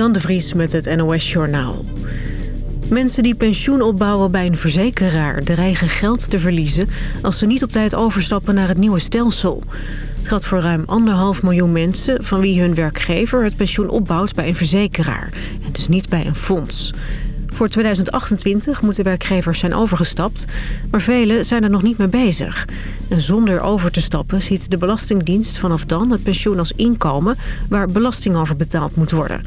Dan de Vries met het NOS Journaal. Mensen die pensioen opbouwen bij een verzekeraar dreigen geld te verliezen... als ze niet op tijd overstappen naar het nieuwe stelsel. Het gaat voor ruim anderhalf miljoen mensen... van wie hun werkgever het pensioen opbouwt bij een verzekeraar... en dus niet bij een fonds. Voor 2028 moeten werkgevers zijn overgestapt... maar velen zijn er nog niet mee bezig. En zonder over te stappen ziet de Belastingdienst vanaf dan het pensioen als inkomen... waar belasting over betaald moet worden...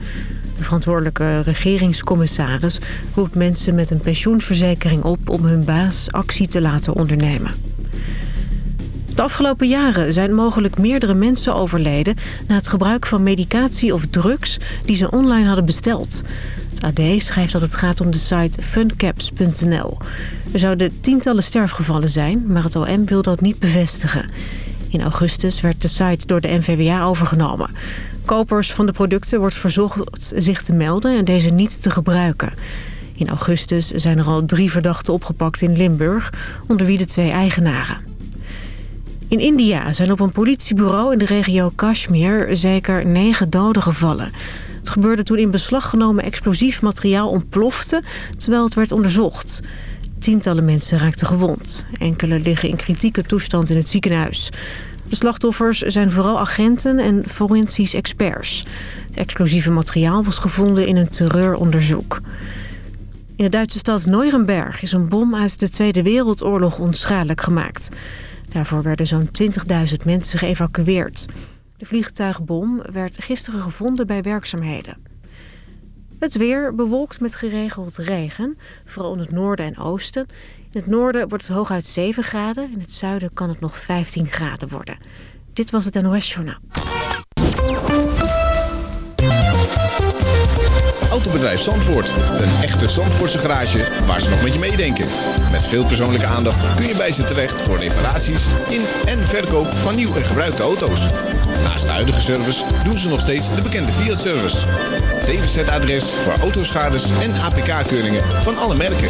De verantwoordelijke regeringscommissaris roept mensen met een pensioenverzekering op om hun baas actie te laten ondernemen. De afgelopen jaren zijn mogelijk meerdere mensen overleden... na het gebruik van medicatie of drugs die ze online hadden besteld. Het AD schrijft dat het gaat om de site funcaps.nl. Er zouden tientallen sterfgevallen zijn, maar het OM wil dat niet bevestigen. In augustus werd de site door de NVWA overgenomen. Kopers van de producten wordt verzocht zich te melden en deze niet te gebruiken. In augustus zijn er al drie verdachten opgepakt in Limburg, onder wie de twee eigenaren. In India zijn op een politiebureau in de regio Kashmir zeker negen doden gevallen. Het gebeurde toen in beslag genomen explosief materiaal ontplofte, terwijl het werd onderzocht. Tientallen mensen raakten gewond. Enkele liggen in kritieke toestand in het ziekenhuis. De slachtoffers zijn vooral agenten en forensisch experts. Het explosieve materiaal was gevonden in een terreuronderzoek. In de Duitse stad Nuremberg is een bom uit de Tweede Wereldoorlog onschadelijk gemaakt. Daarvoor werden zo'n 20.000 mensen geëvacueerd. De vliegtuigbom werd gisteren gevonden bij werkzaamheden. Het weer bewolkt met geregeld regen, vooral in het noorden en oosten. In het noorden wordt het hooguit 7 graden. In het zuiden kan het nog 15 graden worden. Dit was het NOS Journaal. Autobedrijf Zandvoort. Een echte Zandvoortse garage waar ze nog met je meedenken. Met veel persoonlijke aandacht kun je bij ze terecht voor reparaties in en verkoop van nieuw en gebruikte auto's. Naast de huidige service doen ze nog steeds de bekende Fiat-service. DWZ-adres voor autoschades en APK-keuringen van alle merken.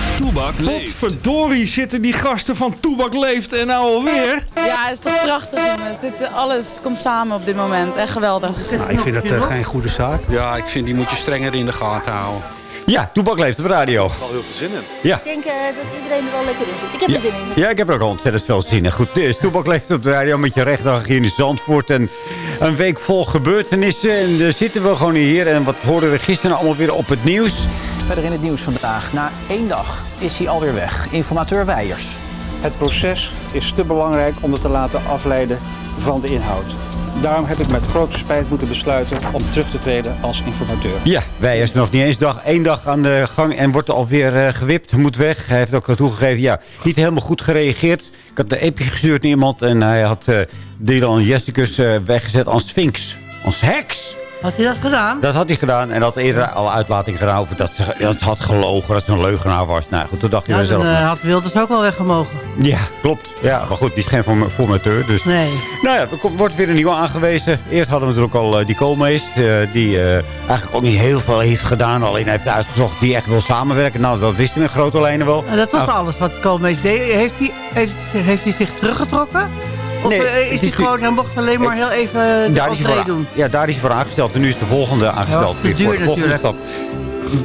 Toebak leeft. Verdorie zitten die gasten van Toebak leeft en nou alweer. Ja, het is toch prachtig jongens. Dit, alles komt samen op dit moment. Echt geweldig. Nou, ik vind dat uh, geen goede zaak. Ja, ik vind die moet je strenger in de gaten houden. Ja, Toebak leeft op de radio. Ik heb er heel veel zin in. Ja. Ik denk uh, dat iedereen er wel lekker in zit. Ik heb ja. er zin in. Ja, ik heb er ook ontzettend veel zin in. Goed, dus Toebak leeft op de radio met je rechtdag hier in Zandvoort. En een week vol gebeurtenissen. En daar zitten we gewoon hier. En wat hoorden we gisteren allemaal weer op het nieuws? Verder in het nieuws vandaag. Na één dag is hij alweer weg. Informateur Weijers. Het proces is te belangrijk om het te laten afleiden van de inhoud. Daarom heb ik met grote spijt moeten besluiten om terug te treden als informateur. Ja, wij is nog niet eens dag, één dag aan de gang en wordt alweer uh, gewipt, moet weg. Hij heeft ook toegegeven, ja, niet helemaal goed gereageerd. Ik had de appje gestuurd naar iemand en hij had uh, Dylan Jessicus uh, weggezet als Sphinx. Als heks. Had hij dat gedaan? Dat had hij gedaan. En had eerder al uitlating gedaan over dat ze dat had gelogen. Dat ze een leugenaar was. Nou goed, toen dacht hij ja, zelf. Dan uh, had Wilders ook wel weggemogen. Ja, klopt. Ja, maar goed, die is geen formateur. Dus. Nee. Nou ja, er wordt weer een nieuwe aangewezen. Eerst hadden we natuurlijk al uh, die Koolmees. Uh, die eigenlijk ook niet heel veel heeft gedaan. Alleen hij heeft uitgezocht die echt wil samenwerken. Nou, dat wisten we in grote lijnen wel. En dat was nou, alles wat Koolmees deed. Heeft hij, heeft, heeft hij zich teruggetrokken? Of Nee, uh, is het gewoon, hij mocht alleen maar heel even de daar is hij entree voor, doen? Ja, daar is hij voor aangesteld. En nu is de volgende aangesteld. Ja, duur natuurlijk. stap.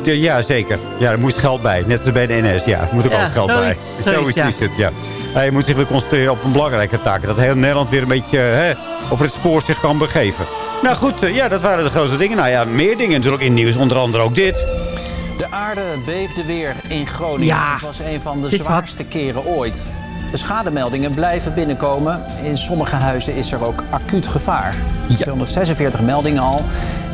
Ja, zeker. Ja, er moest geld bij. Net als bij de NS. Ja, er moet ook Ja, al geld zoiets, bij. zoiets, ja. is het, ja. Hij moet zich weer concentreren op een belangrijke taak. Dat heel Nederland weer een beetje eh, hè, over het spoor zich kan begeven. Nou goed, eh, ja, dat waren de grote dingen. Nou ja, meer dingen natuurlijk in het nieuws. Onder andere ook dit. De aarde beefde weer in Groningen. Ja, Het was een van de wat. zwaarste keren ooit. De schademeldingen blijven binnenkomen. In sommige huizen is er ook acuut gevaar. 246 meldingen al.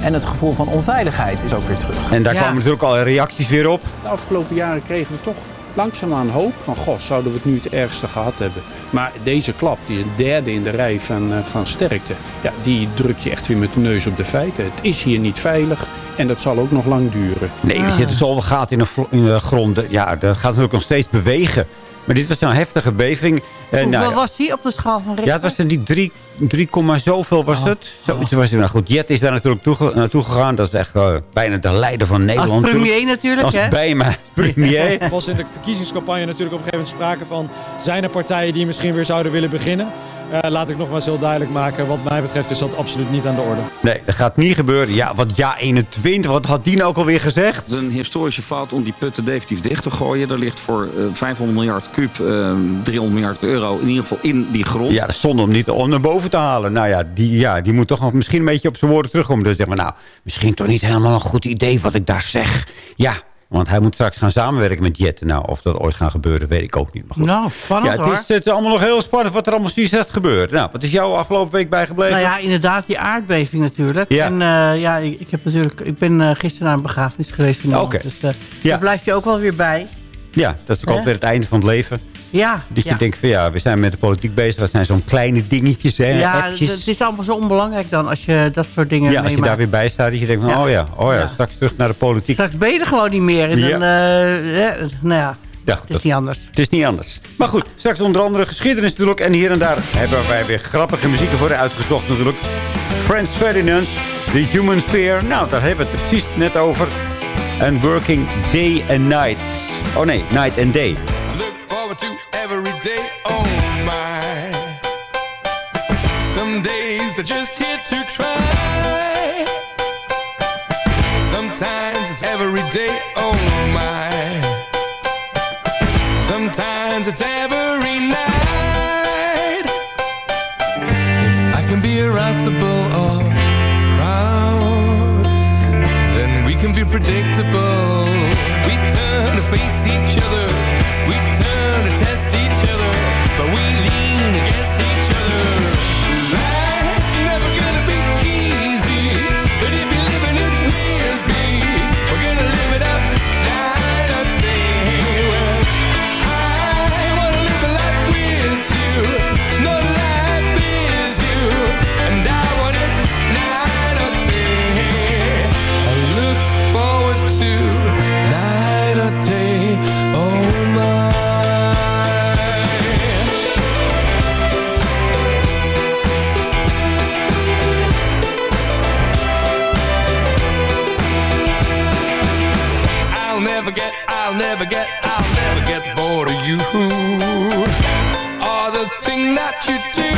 En het gevoel van onveiligheid is ook weer terug. En daar Ja. kwamen natuurlijk al reacties weer op. De afgelopen jaren kregen we toch langzaamaan hoop van... goh, zouden we het nu het ergste gehad hebben. Maar deze klap, die derde in de rij van, eh, van sterkte... Ja, die drukt je echt weer met de neus op de feiten. Het is hier niet veilig en dat zal ook nog lang duren. Nee, er zitten zoveel gaten in de, in de grond. Ja, dat gaat natuurlijk nog steeds bewegen. Maar dit was zo'n heftige beving. En, Hoeveel nou, was hij op de schaal van Richter? ja, het was er niet 3, 3, zoveel was het. Zoiets was het. Nou goed, Jet is daar natuurlijk toe, naartoe gegaan. Dat is echt eh, bijna de leider van Nederland. Als premier natuurlijk. natuurlijk, Als hè? bij mij premier. Er was in de verkiezingscampagne natuurlijk op een gegeven moment sprake van... zijn er partijen die misschien weer zouden willen beginnen? Eh, laat ik nogmaals heel duidelijk maken. Wat mij betreft is dat absoluut niet aan de orde. Nee, dat gaat niet gebeuren. Ja, wat ja 21, wat had die nou ook alweer gezegd? Het is een historische fout om die putten definitief dicht te gooien. Er ligt voor eh, 500 miljard kuub, eh, 300 miljard euro in ieder geval in die grond. Ja, dat is zonde om niet om naar boven te halen. Nou ja, die, ja, die moet toch nog misschien een beetje op zijn woorden terugkomen. Dus zeg maar, nou, misschien toch niet helemaal een goed idee wat ik daar zeg. Ja, want hij moet straks gaan samenwerken met Jet. Nou, of dat ooit gaat gebeuren, weet ik ook niet. Maar goed. Nou, spannend ja, het hoor. is, het is allemaal nog heel spannend wat er allemaal precies is gebeurd. Nou, wat is jou afgelopen week bijgebleven? Nou ja, inderdaad, die aardbeving natuurlijk. Ja. En eh, ja, ik, ik, heb natuurlijk, ik ben eh, gisteren naar een begrafenis geweest. in Oké. Nederland. Dus eh, Ja. daar blijf je ook wel weer bij. Ja, dat is ook altijd weer het einde van het leven. Ja, Dat je ja. denkt van ja, we zijn met de politiek bezig. Dat zijn zo'n kleine dingetjes, hè, ja het is allemaal zo onbelangrijk dan als je dat soort dingen Ja, als je daar weer bij staat, dat je denkt van, oh ja, oh ja, straks terug naar de politiek. Straks ben je er gewoon niet meer. En Ja. dan, eh, eh, nou ja, Ja, het is niet anders. Het is niet anders. Maar goed, straks onder andere geschiedenis natuurlijk. En hier en daar hebben wij weer grappige muziek voor uitgezocht natuurlijk. Frans Ferdinand, The Human Fear. Nou, daar hebben we het precies net over. En Working Day and Night. Oh nee, Night and Day. Forward to every day. Oh my. Some days are just here to try. Sometimes it's every day. Oh my. Sometimes it's every night. If I can be irascible or proud, then we can be predictable. We turn to face each other. We turn to test each other. But we I'll never get, I'll never get bored of you. Or the thing that you do.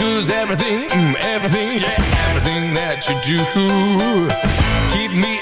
Cause everything, mm, everything, yeah, everything that you do. Keep me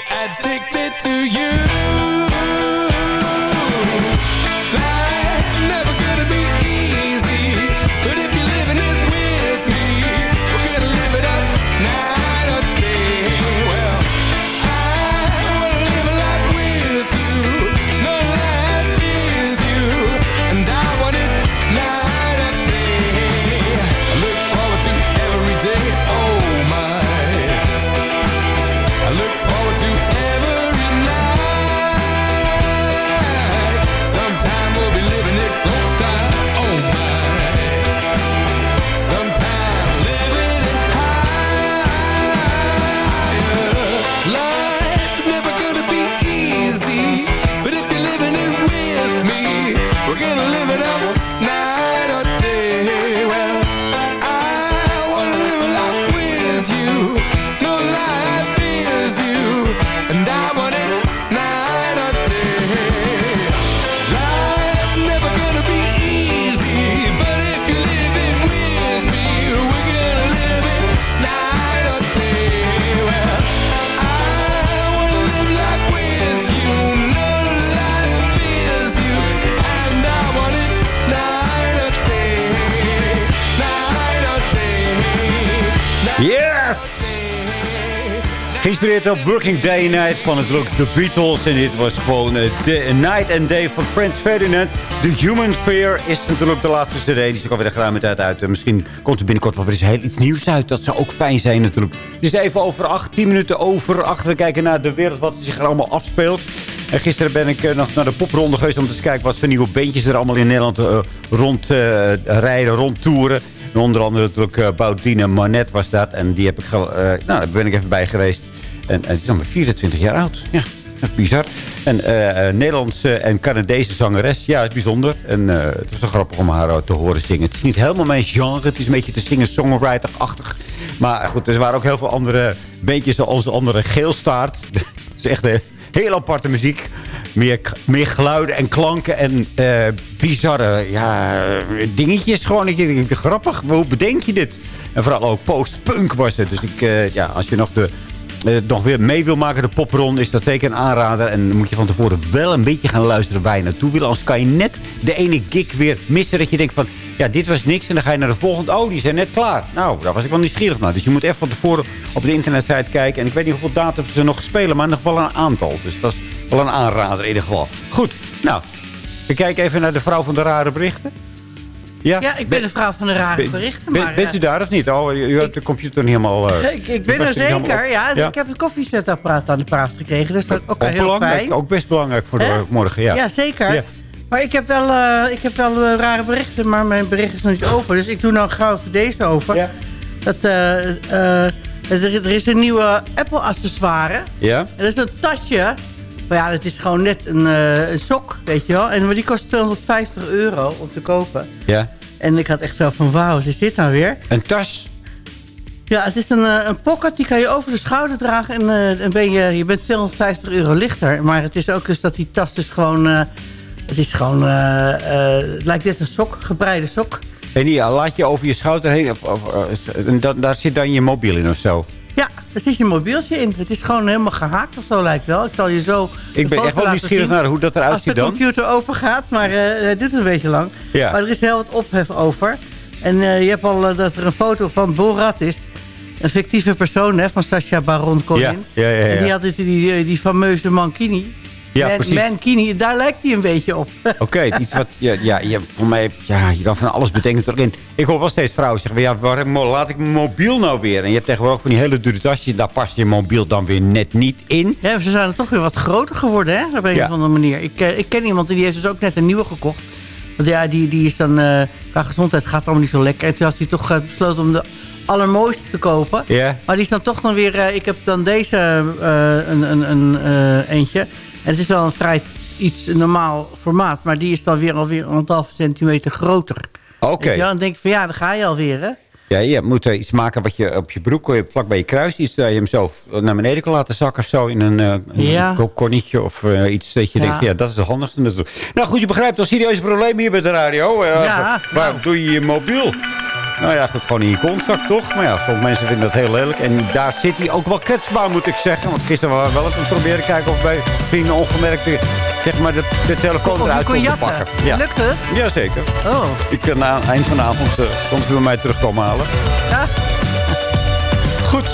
Geïnspireerd op Working Day and Night van het look The Beatles. En dit was gewoon eh, The Night and Day van Frans Ferdinand. The Human Fear is natuurlijk de laatste CD. Die is ook alweer de tijd uit. En misschien komt er binnenkort wel weer eens heel iets nieuws uit. Dat zou ook fijn zijn natuurlijk. Het is even over 18 minuten over 8. We kijken naar de wereld wat zich er allemaal afspeelt. En gisteren ben ik eh, nog naar de popronde geweest om te kijken wat voor nieuwe beentjes er allemaal in Nederland eh, rondrijden, rondtoeren. En onder andere natuurlijk uh, Boudine Manet was dat. En die heb ik, eh, nou, daar ben ik even bij geweest. En, en die is dan maar 24 jaar oud. Ja. Bizar. En eh, eh, Nederlandse en Canadese zangeres. Ja, het is bijzonder. En eh, het is wel grappig om haar eh, te horen zingen. Het is niet helemaal mijn genre. Het is een beetje te zingen-songwriter-achtig. Maar goed, er waren ook heel veel andere beetjes zoals de andere Geelstaart. Het is echt een heel aparte muziek. Meer, meer geluiden en klanken en eh, bizarre ja, dingetjes. Gewoon, ik denk, grappig. Hoe bedenk je dit? En vooral ook post-punk was het. Dus ik, eh, ja, als je nog de eh, nog weer mee wil maken, de popron, is dat zeker een aanrader. En dan moet je van tevoren wel een beetje gaan luisteren waar je naartoe wil. Anders kan je net de ene gig weer missen. Dat je denkt van, ja, dit was niks. En dan ga je naar de volgende. Oh, die zijn net klaar. Nou, daar was ik wel nieuwsgierig naar. Dus je moet even van tevoren op de internetsite kijken. En ik weet niet hoeveel datums ze nog spelen, maar nog wel een aantal. Dus dat is wel een aanrader in ieder geval. Goed, nou, we kijken even naar de vrouw van de rare berichten. Ja, Ja, ik ben de vrouw van de rare berichten. ben- maar, bent u eh, daar of niet? Oh, u, u hebt de computer niet helemaal... eh, ik, ik ben er zeker, op. ja. Ik heb het koffiezetapparaat aan de praat gekregen. Dus dat is ook, ook heel belangrijk, fijn. ook best belangrijk voor de morgen, ja. Ja, zeker. Ja. Maar ik heb wel, eh, ik heb wel rare berichten, maar mijn bericht is nog niet over. Dus ik doe nou gauw voor deze over. Dat, eh, eh, er, er is een nieuwe Apple-accessoire. Ja? En dat is een tasje. Maar ja, dat is gewoon net een, eh, een sok, weet je wel. En maar die kost 250 euro om te kopen. Ja. En ik had echt zo van, wauw, wat is dit nou weer? Een tas? Ja, het is een, eh, een pocket, die kan je over de schouder dragen. En eh, dan ben je, je bent 250 euro lichter. Maar het is ook dus dat die tas dus gewoon... het is gewoon... het lijkt net een sok, gebreide sok. En die laat je over je schouder heen. Of, of, en da- daar zit dan je mobiel in of zo. Ja, daar zit je mobieltje in. Het is gewoon helemaal gehaakt of zo lijkt wel. Ik zal je zo Ik de ben echt wel nieuwsgierig naar hoe dat eruit Als de ziet dan. computer open gaat, maar eh, het duurt een beetje lang. Ja. Maar er is heel wat ophef over. En eh, je hebt al eh, dat er een foto van Borat is. Een fictieve persoon hè, van Sacha Baron Cohen. Ja, ja, ja, ja. En die had dus die, die, die fameuze mankini. Ja, Man- precies. Mankini, daar lijkt hij een beetje op. Oké, iets wat... Ja, voor mij, ja, je kan van alles bedenken toch in. Ik hoor wel steeds vrouwen zeggen... Ja, waar mo- laat ik mijn mobiel nou weer? En je hebt tegenwoordig ook van die hele dure tasjes. Daar past je mobiel dan weer net niet in. Ja, ze zijn toch weer wat groter geworden, hè? Op een Ja. of andere manier. Ik, eh, ik ken iemand die heeft dus ook net een nieuwe gekocht. Want ja, die, die is dan... eh, qua gezondheid gaat het allemaal niet zo lekker. En toen had hij toch eh, besloten om de allermooiste te kopen. Ja. Maar die is dan toch dan weer... ik heb dan deze een, een, een eentje. En het is wel een vrij iets normaal formaat. Maar die is dan weer alweer anderhalve centimeter groter. Oké. Wel? En dan denk ik van ja, dan ga je alweer, hè? Ja, je moet eh, iets maken wat je op je broek, eh, vlak bij je kruis, iets dat je hem zo naar beneden kan laten zakken of zo in een, eh, een Ja. of eh, iets dat je Ja. denkt, ja, dat is het handigste. Nou goed, je begrijpt al serieuze probleem hier bij de radio. Eh, Ja, Waar doe je je mobiel? Nou ja, goed, gewoon in je kontzak toch? Maar ja, sommige mensen vinden dat heel lelijk. En daar zit hij ook wel kwetsbaar, moet ik zeggen. Want gisteren waren we wel even proberen kijken of bij vrienden ongemerkt de, zeg maar, de, de telefoon eruit kon jatten. pakken. Ja. Lukt het? Jazeker. Oh. Ik kan aan het eind van de avond uh, soms bij mij terugkomen halen. Ja. Goed,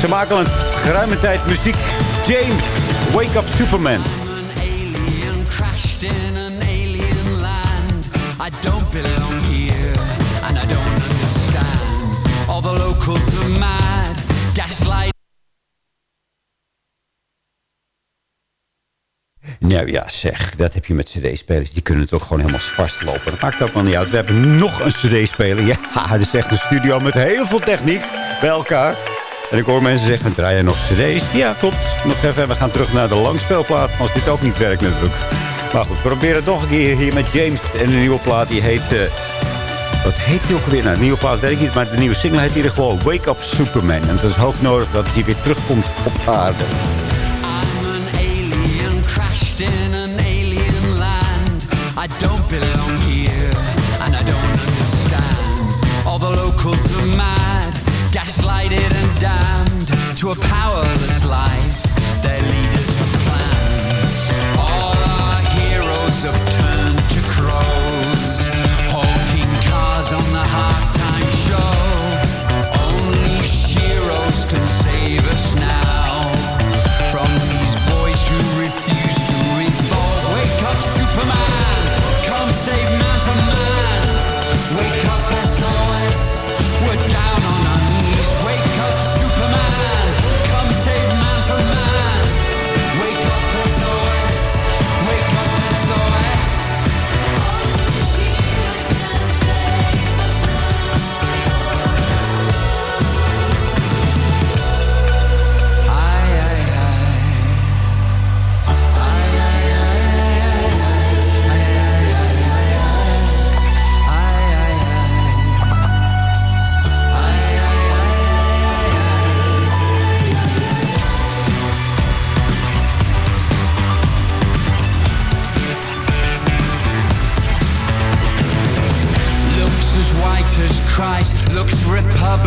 ze maken al een geruime tijd muziek. James, Wake Up Superman. alien crashed in an alien land. I don't belong here, Nou ja, zeg, dat heb je met cd-spelers. Die kunnen het ook gewoon helemaal vastlopen. Dat maakt ook wel niet uit. We hebben nog een cd-speler. Ja, het is echt een studio met heel veel techniek bij elkaar. En ik hoor mensen zeggen, draai je nog cd's? Ja, klopt. Nog even, we gaan terug naar de langspeelplaat. Als dit ook niet werkt natuurlijk. Maar goed, we proberen het nog een keer hier met James. En een nieuwe plaat, die heet... eh, wat heet die ook weer? Nou, nieuwe plaat weet ik niet, maar de nieuwe single heet in ieder geval Wake Up Superman. En het is hoog nodig dat hij weer terugkomt op aarde. I'm an alien crashed in an alien land. I don't belong here, and I don't understand. All the locals are mad, gaslighted and damned to a powerless life. Their leaders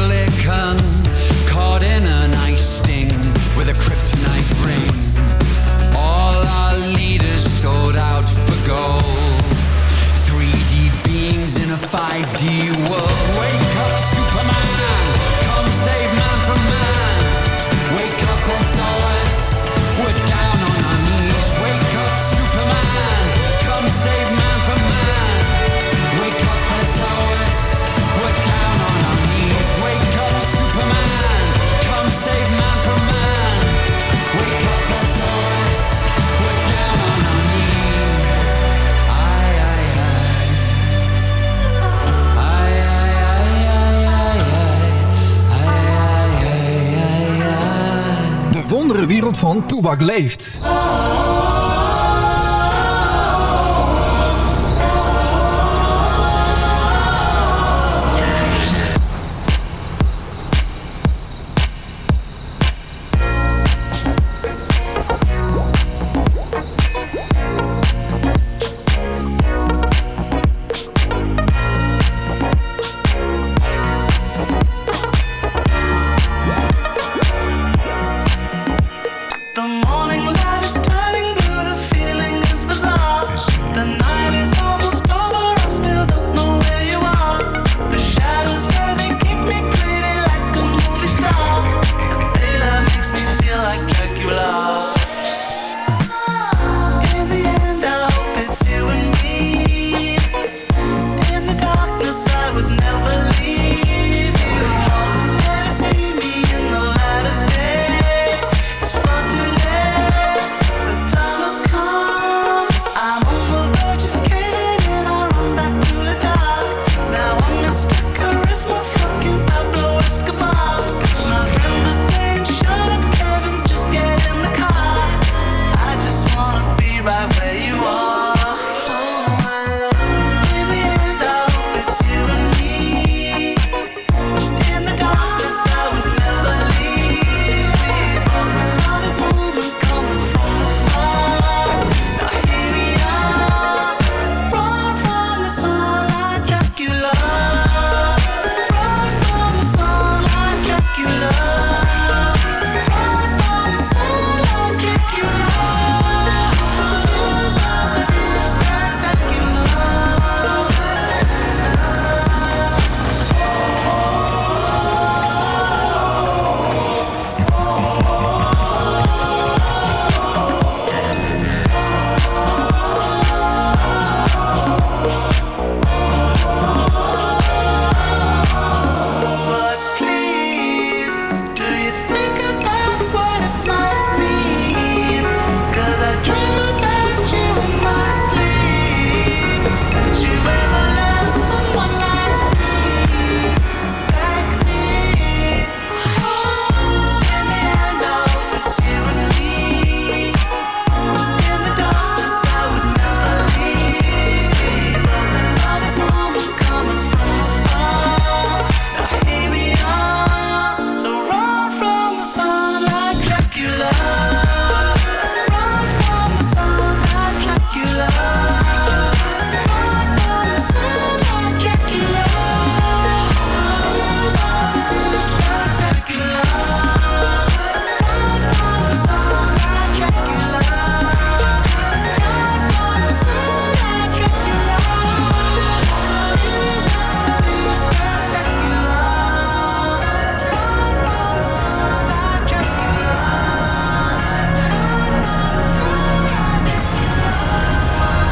public. Van Toebak leeft.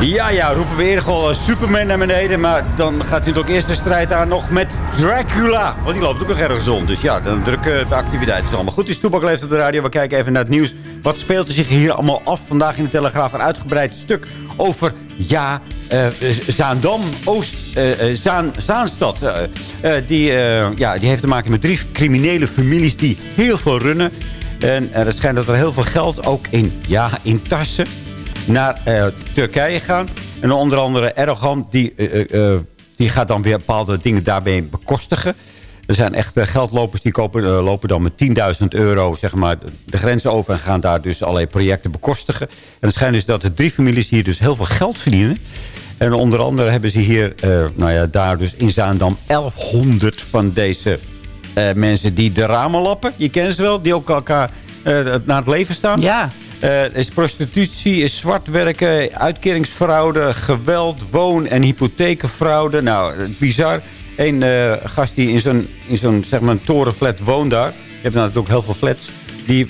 Ja, ja, roepen we eerder gewoon Superman naar beneden. Maar dan gaat hij toch eerst de strijd aan nog met Dracula. Want die loopt ook nog ergens rond. Dus ja, dan drukken de activiteiten allemaal goed. Die Toepak leeft op de radio. We kijken even naar het nieuws. Wat speelt er zich hier allemaal af? Vandaag in de Telegraaf een uitgebreid stuk over... Ja, eh, Zaandam, Oost, eh, eh, Zaan, Zaanstad. eh, eh, die, eh, ja, die heeft te maken met drie criminele families die heel veel runnen. En er schijnt dat er heel veel geld ook in, ja, in tassen naar eh, Turkije gaan. En onder andere Erdogan, die, eh, eh, die gaat dan weer bepaalde dingen daarbij bekostigen. Er zijn echt geldlopers die kopen, lopen dan met 10.000 euro zeg maar, de grens over... en gaan daar dus allerlei projecten bekostigen. En het schijnt dus dat de drie families hier dus heel veel geld verdienen. En onder andere hebben ze hier, nou ja, daar dus in Zaandam 1100 van deze mensen die de ramen lappen. Je kent ze wel, die ook elkaar naar het leven staan. Ja. Eh, is prostitutie, is zwart werken, uitkeringsfraude, geweld, woon- en hypothekenfraude. Nou, eh, bizar. Een eh, gast die in zo'n zo'n zeg maar, torenflat woont daar. Je hebt natuurlijk ook heel veel flats. Die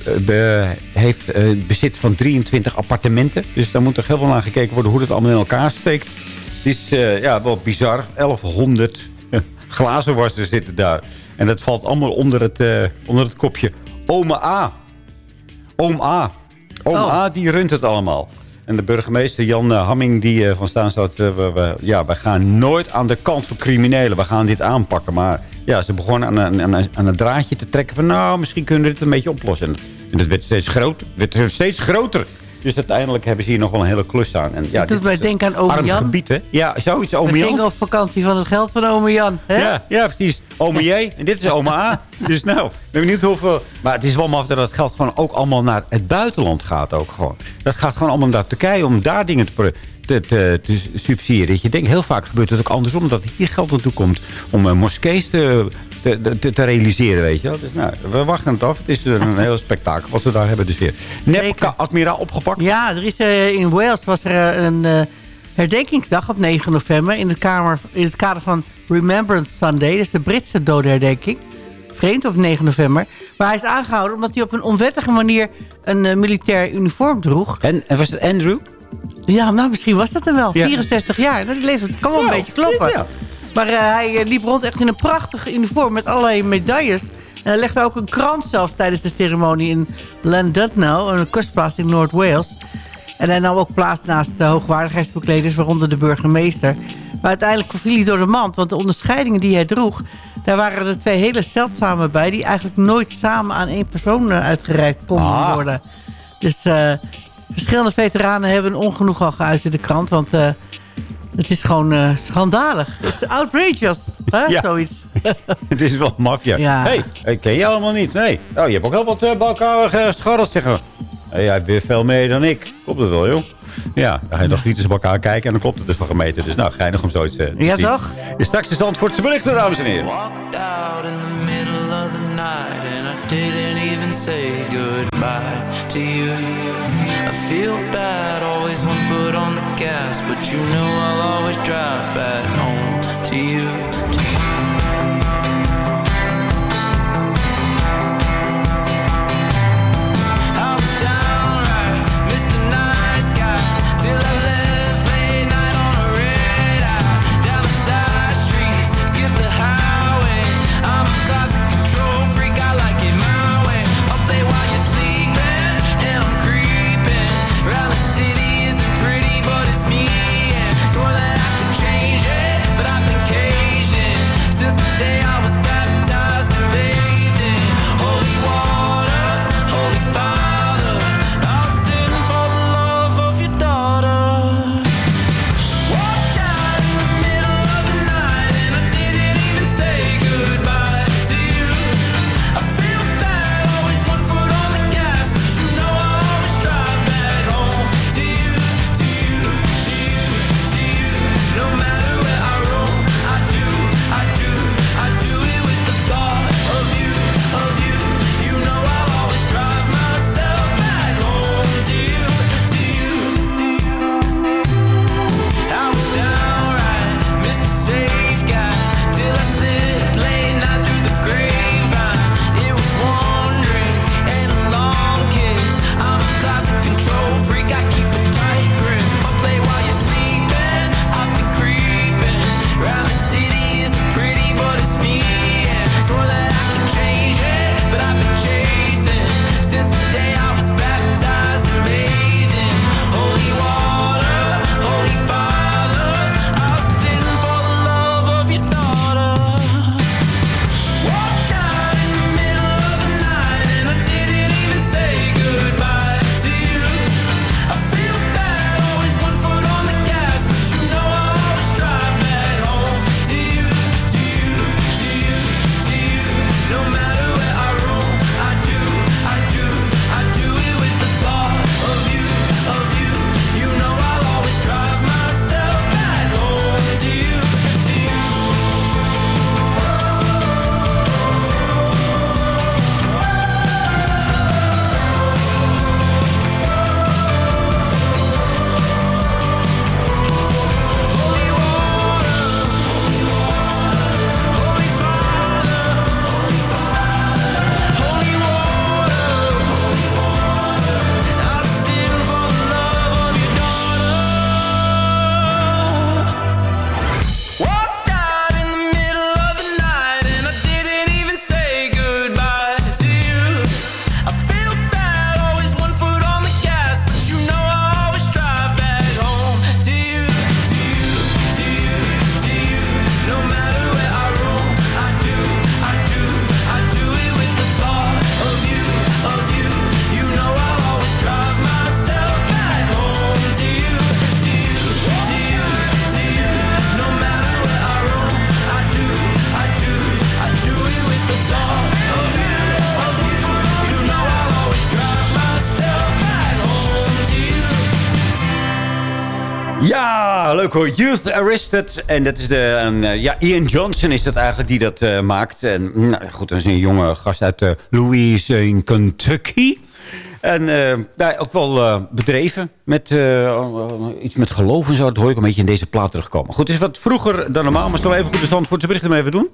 heeft bezit van 23 appartementen. Dus daar moet er heel veel naar gekeken worden hoe dat allemaal in elkaar steekt. Het is ja, wel bizar. 1100 glazenwassen zitten daar. En dat valt allemaal onder het, onder het kopje Ome A. Oom A. Oom Oh. A, die runt het allemaal. En de burgemeester Jan eh, Hamming, die eh, van staan staat... eh, we, we- ja, we gaan nooit aan de kant van criminelen. We gaan dit aanpakken. Maar ja, ze begonnen aan een, aan, aan een draadje te trekken van... nou, misschien kunnen we dit een beetje oplossen. En, het werd steeds groter. Werd steeds groter. Dus uiteindelijk hebben ze hier nog wel een hele klus aan. En, ja, Dat doet mij denken aan Ome Jan. gebied, hè? Ja, zoiets, ome Jan. gingen op vakantie van het geld van ome Jan. Hè? Ja, ja, precies. Ome J. En dit is oma A. Dus nou, ik ben benieuwd hoeveel... Maar het is wel maf dat het geld gewoon ook allemaal naar het buitenland gaat ook gewoon. Dat gaat gewoon allemaal naar Turkije om daar dingen te, te, te, te subsidiëren. Je denkt, heel vaak gebeurt het ook andersom. Dat hier geld naartoe komt om uh, moskees te, te, te, te realiseren, weet je wel. Dus nou, we wachten het af. Het is een heel spektakel wat we daar hebben dus weer. Nep admiraal opgepakt. Ja, er is, eh, in Wales was er eh, een eh, herdenkingsdag op 9 november... In het, kamer, in het kader van Remembrance Sunday. Dat is de Britse dodenherdenking. Vreemd op 9 november. Maar hij is aangehouden omdat hij op een onwettige manier... een militair uniform droeg. En, en was het Andrew? Ja, nou misschien was dat er wel. Ja. 64 jaar. Nou, die leeftijd kan wel een beetje kloppen. ja. Maar eh, hij eh, liep rond echt in een prachtig uniform met allerlei medailles. En hij legde ook een krans zelfs tijdens de ceremonie in Llandudno, een kustplaats in Noord-Wales. En hij nam ook plaats naast de hoogwaardigheidsbekleders, waaronder de burgemeester. Maar uiteindelijk viel hij door de mand, want de onderscheidingen die hij droeg... daar waren er twee hele zeldzame bij... die eigenlijk nooit samen aan één persoon eh, uitgereikt konden Ah. worden. Dus verschillende veteranen hebben ongenoeg al geuit in de krant, want... het is gewoon eh, schandalig. Het is outrageous. Hè? Ja. Zoiets. Het is wel maffia. Ja. hey, ik ken je allemaal niet. Nee. Oh, je hebt ook heel wat uh, bij elkaar gescharreld, zeggen. Hey, jij hebt weer veel meer dan ik. Klopt het wel, joh? Ja, dan ga je toch niet eens bij elkaar kijken en dan klopt het dus van gemeten. Dus nou, geinig om zoiets eh, te Ja, zien. toch? Is straks de Zandvoortse berichten, dames en heren. Walked out in the middle of the night and I didn't even say goodbye to you. Feel bad, always one foot on the gas, but you know I'll always drive back home to you. Ja, leuk hoor. Youth Arrested. En dat is de... een, eh, ja, Ian Johnson is dat eigenlijk die dat eh, maakt. En nou, goed, dat is een jonge gast uit eh, Louise in Kentucky. En nou, ook wel bedreven met iets met geloof en zo. Dat hoor ik een beetje in deze plaat terugkomen. Goed, het is wat vroeger dan normaal. Maar zullen we even goed de stand voor het bericht even doen?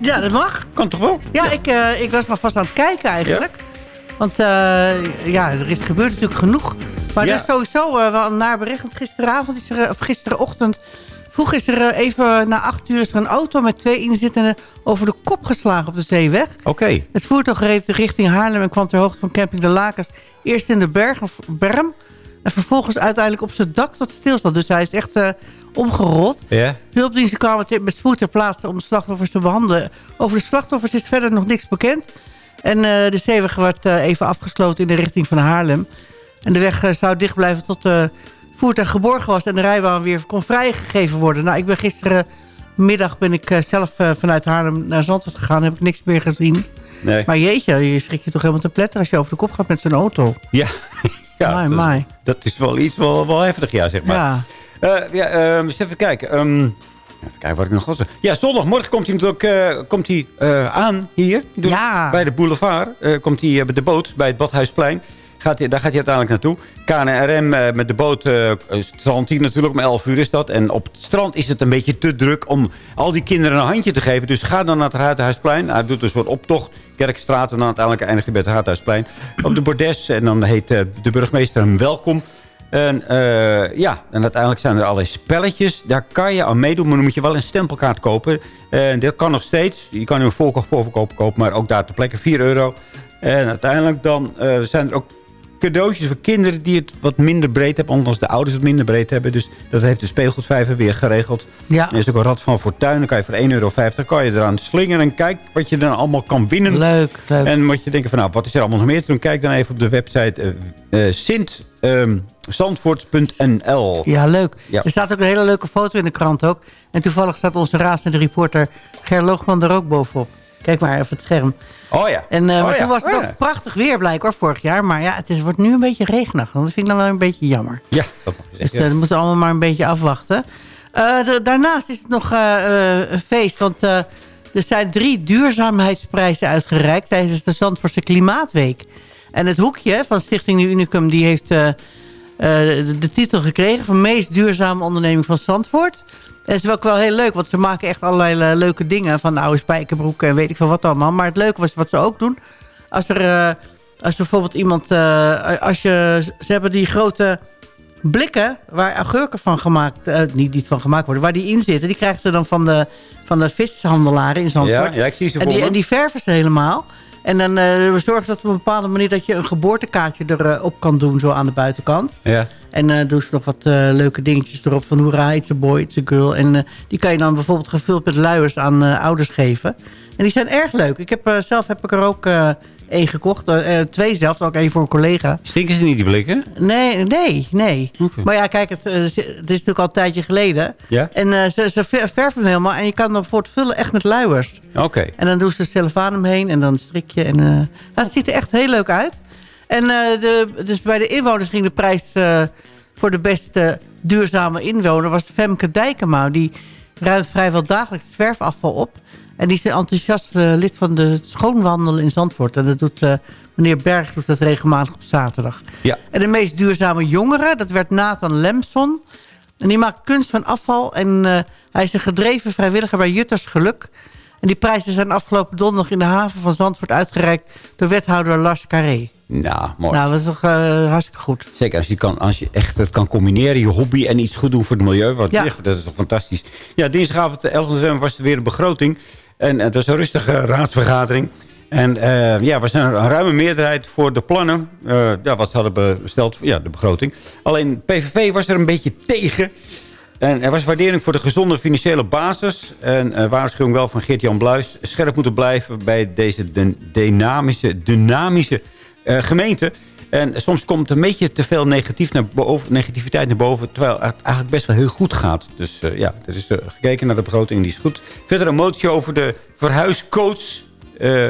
Ja, dat mag. Kan toch wel? Ja, Ik, ik was nog vast aan het kijken eigenlijk. Want eh, ja, er is gebeurd natuurlijk genoeg. Maar Ja. er is sowieso eh, wel naar bericht. Gisteravond, is er, eh, of gisterenochtend... Vroeg is er even na acht uur is er een auto met twee inzittenden... over de kop geslagen op de zeeweg. Oké. Het voertuig reed richting Haarlem en kwam ter hoogte van camping De Lakens. Eerst in de berg, of berm. En vervolgens uiteindelijk op zijn dak tot stilstand. Dus hij is echt omgerold. Hulpdiensten kwamen met spoed ter plaatse om de slachtoffers te behandelen. Over de slachtoffers is verder nog niks bekend. En eh, de zeeweg werd eh, even afgesloten in de richting van Haarlem. En de weg eh, zou dicht blijven tot de voertuig geborgen was... en de rijbaan weer kon vrijgegeven worden. Nou, ik ben gisterenmiddag ben ik zelf vanuit Haarlem naar Zandvoort gegaan. Heb ik niks meer gezien. Nee. Maar jeetje, je schrik je toch helemaal te pletter als je over de kop gaat met zo'n auto. Ja. ja Mai, dat, is wel iets wel, wel heftig, ja, zeg maar. Ja. Eh, ja, ehm, eens even kijken. Ehm, even kijken wat ik nog was. Ja, zondagmorgen komt hij natuurlijk eh, komt hij, eh, aan hier. Ja. Bij de boulevard. eh, komt hij met de boot bij het Badhuisplein. Gaat hij, daar gaat hij uiteindelijk naartoe. KNRM met de boot strand hier natuurlijk. Om 11 uur is dat. En op het strand is het een beetje te druk om al die kinderen een handje te geven. Dus ga dan naar het Raadhuisplein. Hij doet een soort optocht. Kerkstraat en dan uiteindelijk eindigt hij bij het Raadhuisplein. Op de bordes. En dan heet de burgemeester hem welkom. En eh, ja, en uiteindelijk zijn er allerlei spelletjes. Daar kan je aan meedoen, maar dan moet je wel een stempelkaart kopen. En dat kan nog steeds. Je kan een voorkoop voorverkoop kopen, maar ook daar ter plekke 4 euro. En uiteindelijk dan eh, zijn er ook cadeautjes voor kinderen die het wat minder breed hebben. Ondanks de ouders het minder breed hebben. Dus dat heeft de speelgoedvijver weer geregeld. Ja. Er is ook een rad van fortuin. Dan kan je voor 1,50 euro kan je eraan slingeren. En kijk wat je dan allemaal kan winnen. Leuk, leuk. En moet je denken van nou, wat is er allemaal nog meer te doen? Kijk dan even op de website eh, Sint... ehm, Zandvoort.nl. Ja, leuk. Ja. Er staat ook een hele leuke foto in de krant ook. En toevallig staat onze razende reporter Ger Loogman er ook bovenop. Kijk maar even het scherm. Oh ja. En, Oh maar ja. toen was het Oh ook prachtig weer blijkbaar vorig jaar. Maar ja, het is, wordt nu een beetje regenachtig. Dat vind ik dan wel een beetje jammer. Ja, dat mag je Dus eh, dat moeten we allemaal maar een beetje afwachten. Eh, daarnaast is het nog een feest. Want er zijn drie duurzaamheidsprijzen uitgereikt... tijdens de Zandvoortse Klimaatweek. En het hoekje van Stichting Unicum... die heeft eh, eh, de, de titel gekregen... van meest duurzame onderneming van Zandvoort. En het is ook wel heel leuk, want ze maken echt allerlei eh, leuke dingen... van oude spijkerbroeken en weet ik veel wat allemaal. Maar het leuke was wat ze ook doen... als er... als bijvoorbeeld iemand... als je, ze hebben die grote blikken waar augurken van gemaakt... niet, niet van gemaakt worden, waar die in zitten... die krijgen ze dan van de, van de vishandelaren in Zandvoort. Ja, ja, ik zie ze en, die, en die verven ze helemaal. En dan eh zorgen dat op een bepaalde manier... dat je een geboortekaartje erop op kan doen, zo aan de buitenkant. Ja. En eh doen ze nog wat eh, leuke dingetjes erop van... hoera, it's a boy, it's a girl. En eh, die kan je dan bijvoorbeeld gevuld met luiers aan eh, ouders geven. En die zijn erg leuk. Ik heb, eh, zelf heb ik er ook eh één gekocht. Eh, eh, twee zelfs, ook één voor een collega. Stinken ze niet, die blikken? Nee, nee, nee. Maar ja, kijk, het, eh, het is natuurlijk al een tijdje geleden. Ja? En ze, ze ver- verven hem helemaal. En je kan hem bijvoorbeeld vullen echt met luiers. Oké. En dan doen ze cellofaan omheen en dan een strikje. En, nou, het ziet er echt heel leuk uit. En de, dus bij de inwoners ging de prijs voor de beste duurzame inwoner... was Femke Dijkema. Die ruimt vrijwel dagelijks zwerfafval op. En die is een enthousiast eh, lid van de schoonwandelen in Zandvoort. En dat doet eh, meneer Berg doet dat regelmatig op zaterdag. Ja. En de meest duurzame jongere, dat werd Nathan Lemson. En die maakt kunst van afval. En eh, hij is een gedreven vrijwilliger bij Jutters Geluk. En die prijzen zijn afgelopen donderdag in de haven van Zandvoort uitgereikt... door wethouder Lars Carré. Nou, mooi. Nou, dat is toch hartstikke goed. Zeker als je, kan, als je echt het kan combineren, je hobby en iets goed doen voor het milieu. Wat Ja. dat is toch fantastisch. Ja, dinsdagavond de 11 november was er weer een begroting. En het was een rustige raadsvergadering. En eh, ja, er was een, ruime meerderheid voor de plannen. eh, ja, wat ze hadden besteld, ja, de begroting. Alleen PVV was er een beetje tegen. En er was waardering voor de gezonde financiële basis. En eh, waarschuwing wel van Geert-Jan Bluis. Scherp moeten blijven bij deze dyn- dynamische, dynamische gemeente. En soms komt een beetje te veel negatief naar negativiteit naar boven... terwijl het eigenlijk best wel heel goed gaat. Dus eh, ja, er is eh, gekeken naar de begroting, die is goed. Verder een motie over de verhuiscoach eh,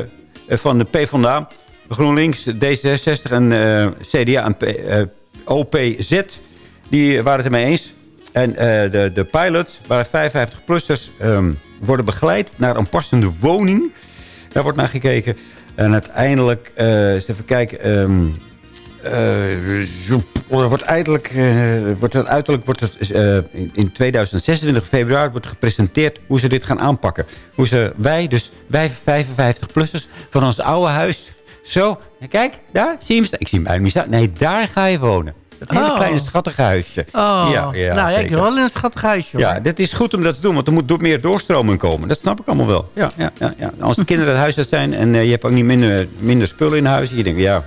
van de PvdA. GroenLinks, D66 en CDA en OPZ... die waren het ermee eens. En de, de pilots, waar 55-plussers ehm, worden begeleid naar een passende woning. Daar wordt naar gekeken. En uiteindelijk, eens even kijken... ehm, wordt uiterlijk, eh, wordt het, uiterlijk wordt het, eh, in- in 2026 februari wordt gepresenteerd hoe ze dit gaan aanpakken. Hoe ze, wij, dus wij 55-plussers van ons oude huis... Zo, kijk, daar zie je hem staan. Ik zie hem eigenlijk niet staan. Nee, daar ga je wonen. Dat hele Oh. kleine schattige huisje. Oh, ja, ja, nou ja, ik wil wel in een schattig huisje. hoor. Ja, dit is goed om dat te doen, want er moet meer doorstroming komen. Dat snap ik allemaal wel. Ja, ja, ja, ja. Als de kinderen het huis uit zijn en eh, je hebt ook niet minder, minder spullen in huis. Je denkt, ja,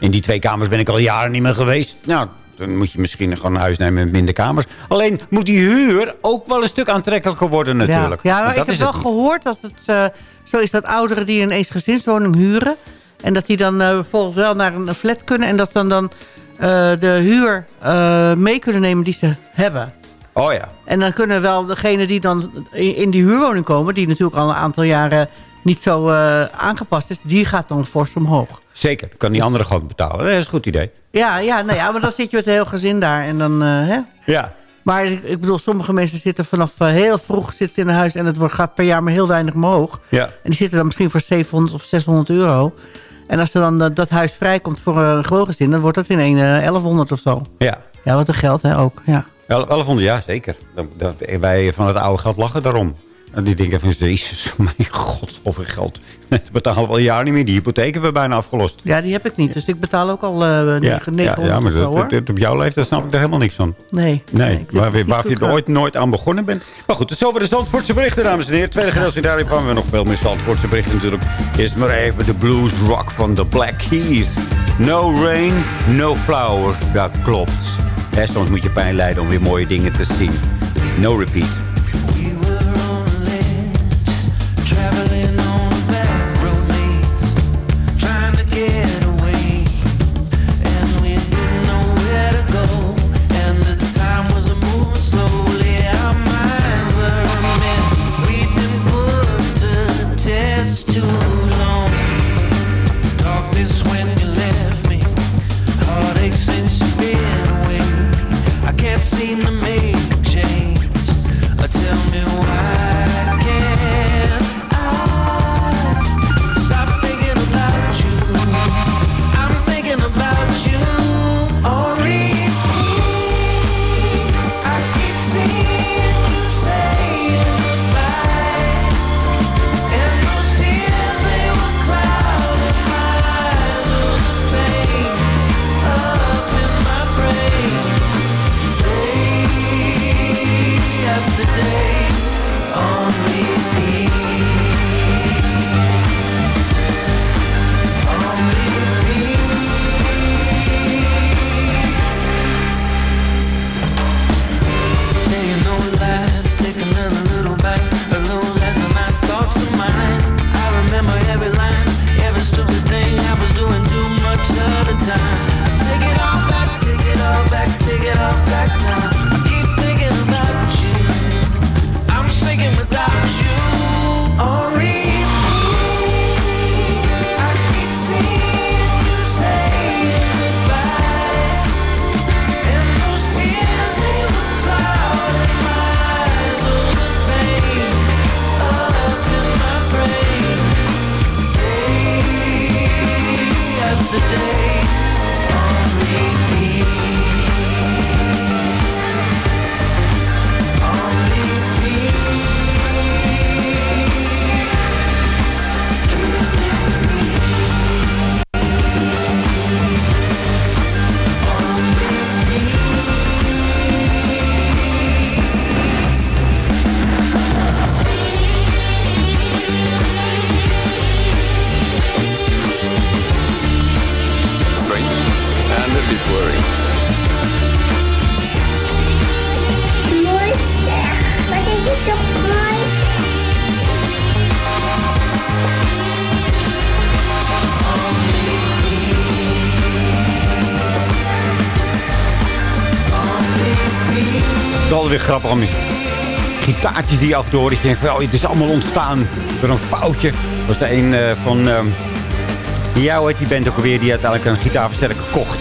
in die twee kamers ben ik al jaren niet meer geweest. Nou, dan moet je misschien gewoon een huis nemen met minder kamers. Alleen moet die huur ook wel een stuk aantrekkelijker worden natuurlijk. Ja, ja maar ik heb wel gehoord dat het eh, zo is dat ouderen die een eensgezinswoning huren... en dat die dan eh, bijvoorbeeld wel naar een flat kunnen... en dat dan, dan de huur eh, mee kunnen nemen die ze hebben. Oh ja. En dan kunnen wel degene die dan in, die huurwoning komen... die natuurlijk al een aantal jaren niet zo eh, aangepast is... die gaat dan fors omhoog. Zeker, kan die andere gewoon betalen. Dat is een goed idee. Ja, ja, nou ja, maar dan zit je met een heel gezin daar en dan... eh, hè? Ja. Maar ik ik bedoel, sommige mensen zitten vanaf eh, heel vroeg zitten in een huis... en het wordt- gaat per jaar maar heel weinig omhoog. Ja. En die zitten dan misschien voor 700 of 600 euro. En als er dan eh, dat huis vrijkomt voor een gewoon gezin... dan wordt dat in een eh, 1100 of zo. Ja. Ja, wat een geld hè, ook. Ja. Wel- 1100 jaar, zeker. Dat, dat, wij van het oude geld lachen daarom. En die denken van, jezus, mijn god, zoveel geld. We betalen we al jaren niet meer. Die hypotheek hebben we bijna afgelost. ja, die heb ik niet. Dus ik betaal ook al eh Ja, 900 ja, ja, maar dat, hoor. dat- op jouw leeftijd snap ik er helemaal niks van. Nee. Nee, waar, het waar je er ooit nooit aan begonnen bent. Maar goed, dus over de Zandvoortse berichten, dames en heren. Tweede gedeelte daarin gaan we nog veel meer Zandvoortse berichten natuurlijk. Is maar even de blues rock van de Black Keys. No rain, no flowers. Dat klopt. Hè, soms moet je pijn lijden om weer mooie dingen te zien. No repeat. Grappig om gitaartjes die je af en toe hoort. Denkt, van, oh, het is allemaal ontstaan door een foutje. Dat was de een eh, van... ehm heet die band ook alweer die uiteindelijk een gitaarversterker kocht.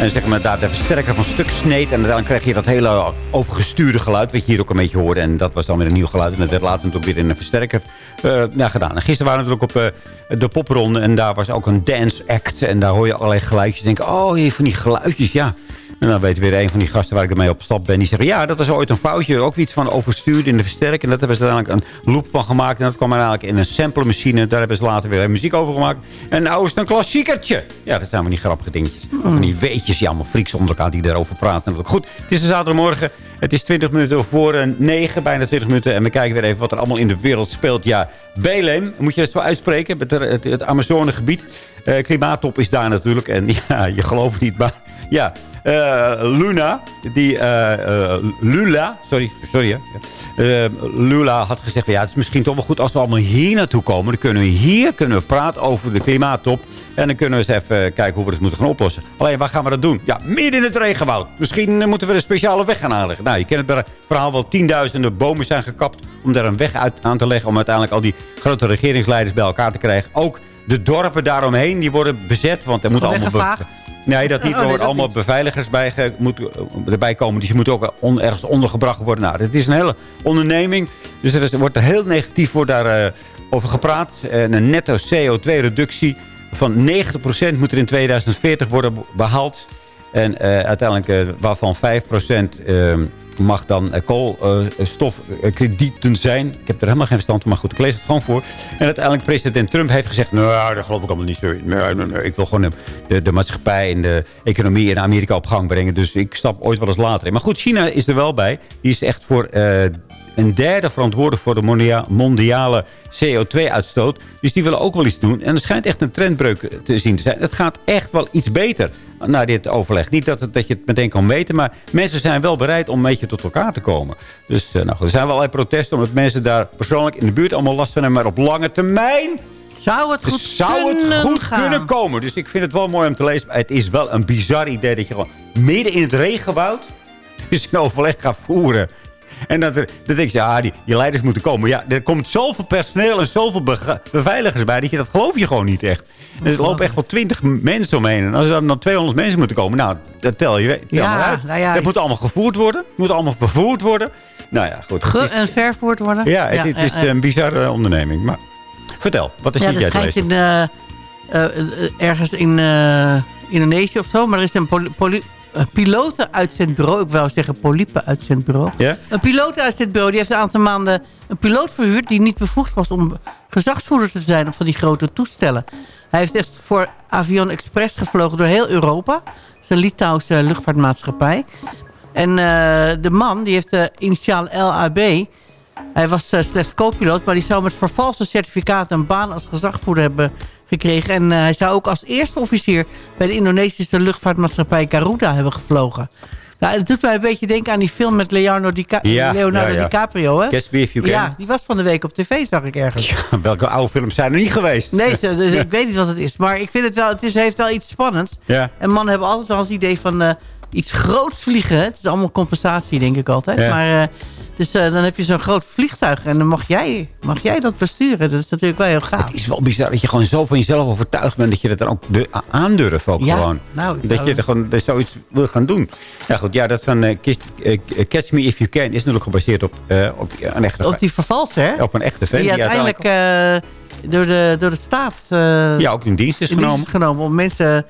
En zeg maar, daar de versterker van stuk sneed. En dan krijg je dat hele overgestuurde geluid. Wat je hier ook een beetje hoorde. En dat was dan weer een nieuw geluid. En dat werd later natuurlijk weer in een versterker eh, gedaan. En gisteren waren we natuurlijk op eh, de popronde. En daar was ook een dance act. En daar hoor je allerlei geluidjes. Denk oh, je van die geluidjes, ja. En dan weet weer een van die gasten waar ik ermee op stap ben. Die zeggen, ja, dat was ooit een foutje. Ook iets van overstuurd in de versterker. En dat hebben ze uiteindelijk een loop van gemaakt. En dat kwam eigenlijk in een samplemachine. Daar hebben ze later weer muziek over gemaakt. En nou is het een klassiekertje. Ja, dat zijn van die grappige dingetjes. Van die weetjes, ja, allemaal frieks onder elkaar die daarover praten. Goed, het is een zaterdagmorgen. Het is 20 minuten voor 9, bijna 20 minuten. En we kijken weer even wat er allemaal in de wereld speelt. Ja, Belém, moet je dat zo uitspreken? Het, het, het Amazonegebied. Uh, klimaattop is daar natuurlijk. En ja, je gelooft het niet, maar ja... Uh, Luna, die, uh, uh, Lula, sorry, sorry Lula had gezegd, van, ja, het is misschien toch wel goed als we allemaal hier naartoe komen. Dan kunnen we hier kunnen we praten over de klimaattop. En dan kunnen we eens even kijken hoe we het moeten gaan oplossen. Alleen, waar gaan we dat doen? Ja, midden in het regenwoud. Misschien moeten we een speciale weg gaan aanleggen. Nou, je kent het verhaal wel. Tienduizenden bomen zijn gekapt om daar een weg uit aan te leggen. Om uiteindelijk al die grote regeringsleiders bij elkaar te krijgen. Ook de dorpen daaromheen, die worden bezet. Want er moet allemaal... Nee, dat niet. Er Oh, worden allemaal niet. beveiligers bij, moet, erbij komen. Dus je moet ook on- ergens ondergebracht worden. Nou, het is een hele onderneming. Dus er, is, wordt er heel negatief wordt daar, eh, over gepraat. En een netto CO2-reductie van 90% moet er in 2040 worden behaald. En eh, uiteindelijk, eh, waarvan 5% eh, mag dan eh, koolstofkredieten zijn. Ik heb er helemaal geen verstand van, maar goed, ik lees het gewoon voor. En uiteindelijk president Trump heeft gezegd... nou, daar geloof ik allemaal niet zo in. Nee, nee, nee, ik wil gewoon de, de, maatschappij en de economie in Amerika op gang brengen. Dus ik stap ooit wel eens later in. Maar goed, China is er wel bij. Die is echt voor... eh, een derde verantwoordelijk voor de mondia- mondiale CO2-uitstoot. Dus die willen ook wel iets doen. En er schijnt echt een trendbreuk te zien te zijn. Het gaat echt wel iets beter na dit overleg. Niet dat, het, dat je het meteen kan weten, maar mensen zijn wel bereid om een beetje tot elkaar te komen. Dus eh, nou, er zijn wel allerlei protesten omdat mensen daar persoonlijk in de buurt allemaal last van hebben. Maar op lange termijn zou het goed, zou het kunnen, goed gaan. kunnen komen. Dus ik vind het wel mooi om te lezen. Maar het is wel een bizar idee dat je gewoon midden in het regenwoud dus een overleg gaat voeren. En dat dan denk je, ja, die, die leiders moeten komen. Ja, er komt zoveel personeel en zoveel beveiligers bij... dat je dat geloof je gewoon niet echt. Er lopen echt wel twintig mensen omheen. En als er dan 200 mensen moeten komen... nou, dat tel je, tel Ja, uit. nou ja, dat moet allemaal gevoerd worden. Het moet allemaal vervoerd worden. Nou ja, goed. Ge- en vervoerd worden. ja, het, het is ja, een bizarre onderneming. Maar vertel, wat is ja, niet jij dat in, eh, eh, ergens in Indonesië of zo. Maar er is een, poli- een pilotenuitzendbureau. Ik wou zeggen polipen-uitzendbureau. Ja? Een pilotenuitzendbureau die heeft een aantal maanden een piloot verhuurd... die niet bevoegd was om gezagsvoerder te zijn op van die grote toestellen. Hij heeft echt voor Avion Express gevlogen door heel Europa. Dat is een Litouwse luchtvaartmaatschappij. En eh, de man, die heeft de initiaal LAB... Hij was eh, slechts co-piloot, maar die zou met vervalste certificaten een baan als gezagvoerder hebben gekregen. En eh, hij zou ook als eerste officier bij de Indonesische luchtvaartmaatschappij Garuda hebben gevlogen. Nou, het doet mij een beetje denken aan die film met Leonardo, Dica- Ja, Leonardo ja, ja. DiCaprio. Hè? Catch Me If You Can. Ja, die was van de week op tv, zag ik ergens. Welke oude films zijn er niet geweest? Nee, dus ik weet niet wat het is. Maar ik vind het wel, het is, heeft wel iets spannends. Ja. En mannen hebben altijd wel het idee van eh, iets groots vliegen. hè. Het is allemaal compensatie, denk ik altijd. Ja. Maar dus, eh, dan heb je zo'n groot vliegtuig en dan mag jij, mag jij dat besturen. Dat is natuurlijk wel heel gaaf. Het is wel bizar dat je gewoon zo van jezelf overtuigd bent... dat je dat dan ook aandurft ook Ja, gewoon. nou, dat zou- je er gewoon dat zoiets wil gaan doen. Ja goed, ja, dat van eh, Kiss- eh, Catch Me If You Can... is natuurlijk gebaseerd op, op een echte... Op die vervalser, hè? op een echte fan. die uiteindelijk door, de, door de staat ja, ook in dienst is in dienst genomen. is genomen om mensen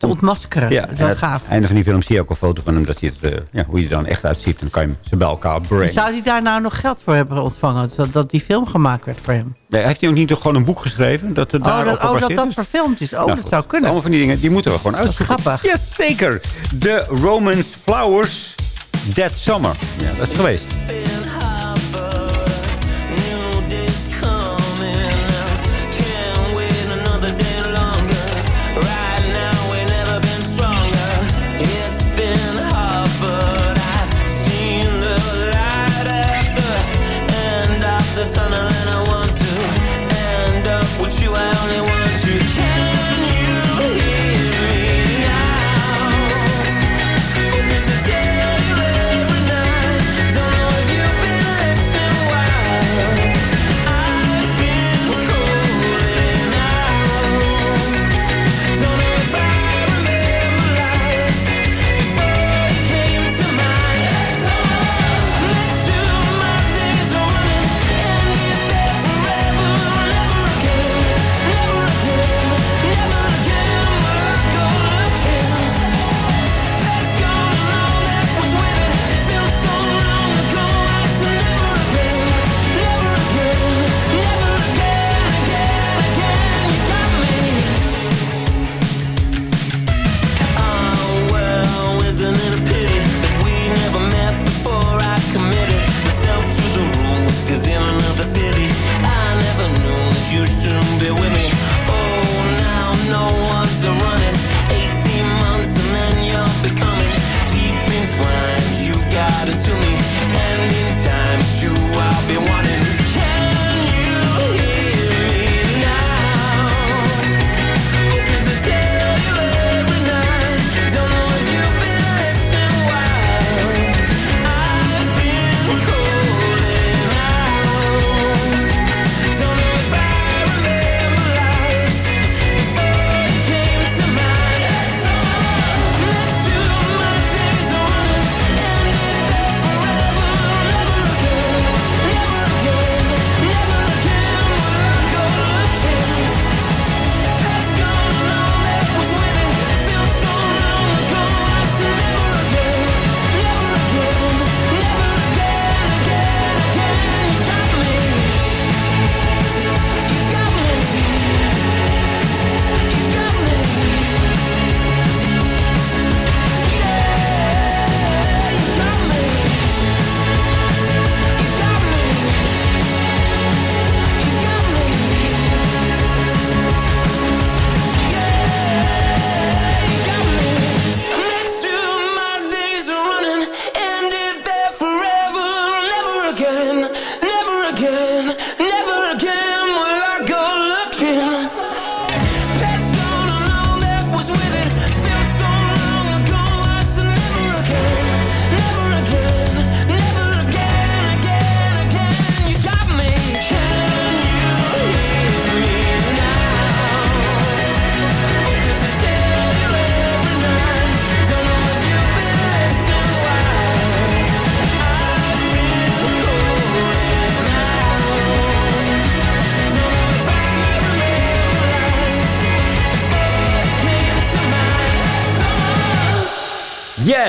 te ontmaskeren. Ja, dat is wel gaaf. het einde van die film zie je ook een foto van hem... Dat hij het, eh, ja, hoe hij er dan echt uitziet. En dan kan je hem ze bij elkaar brengen. Zou hij daar nou nog geld voor hebben ontvangen? Dat, dat die film gemaakt werd voor hem? Nee, heeft hij ook niet toch gewoon een boek geschreven? Dat het Oh, daarop dat, oh, dat dat verfilmd is. Oh, Nou, dat zou kunnen. Allemaal van die dingen, die moeten we gewoon uitzoeken. grappig. Jazeker. De Romance Flowers Dead Summer. Ja, dat is geweest.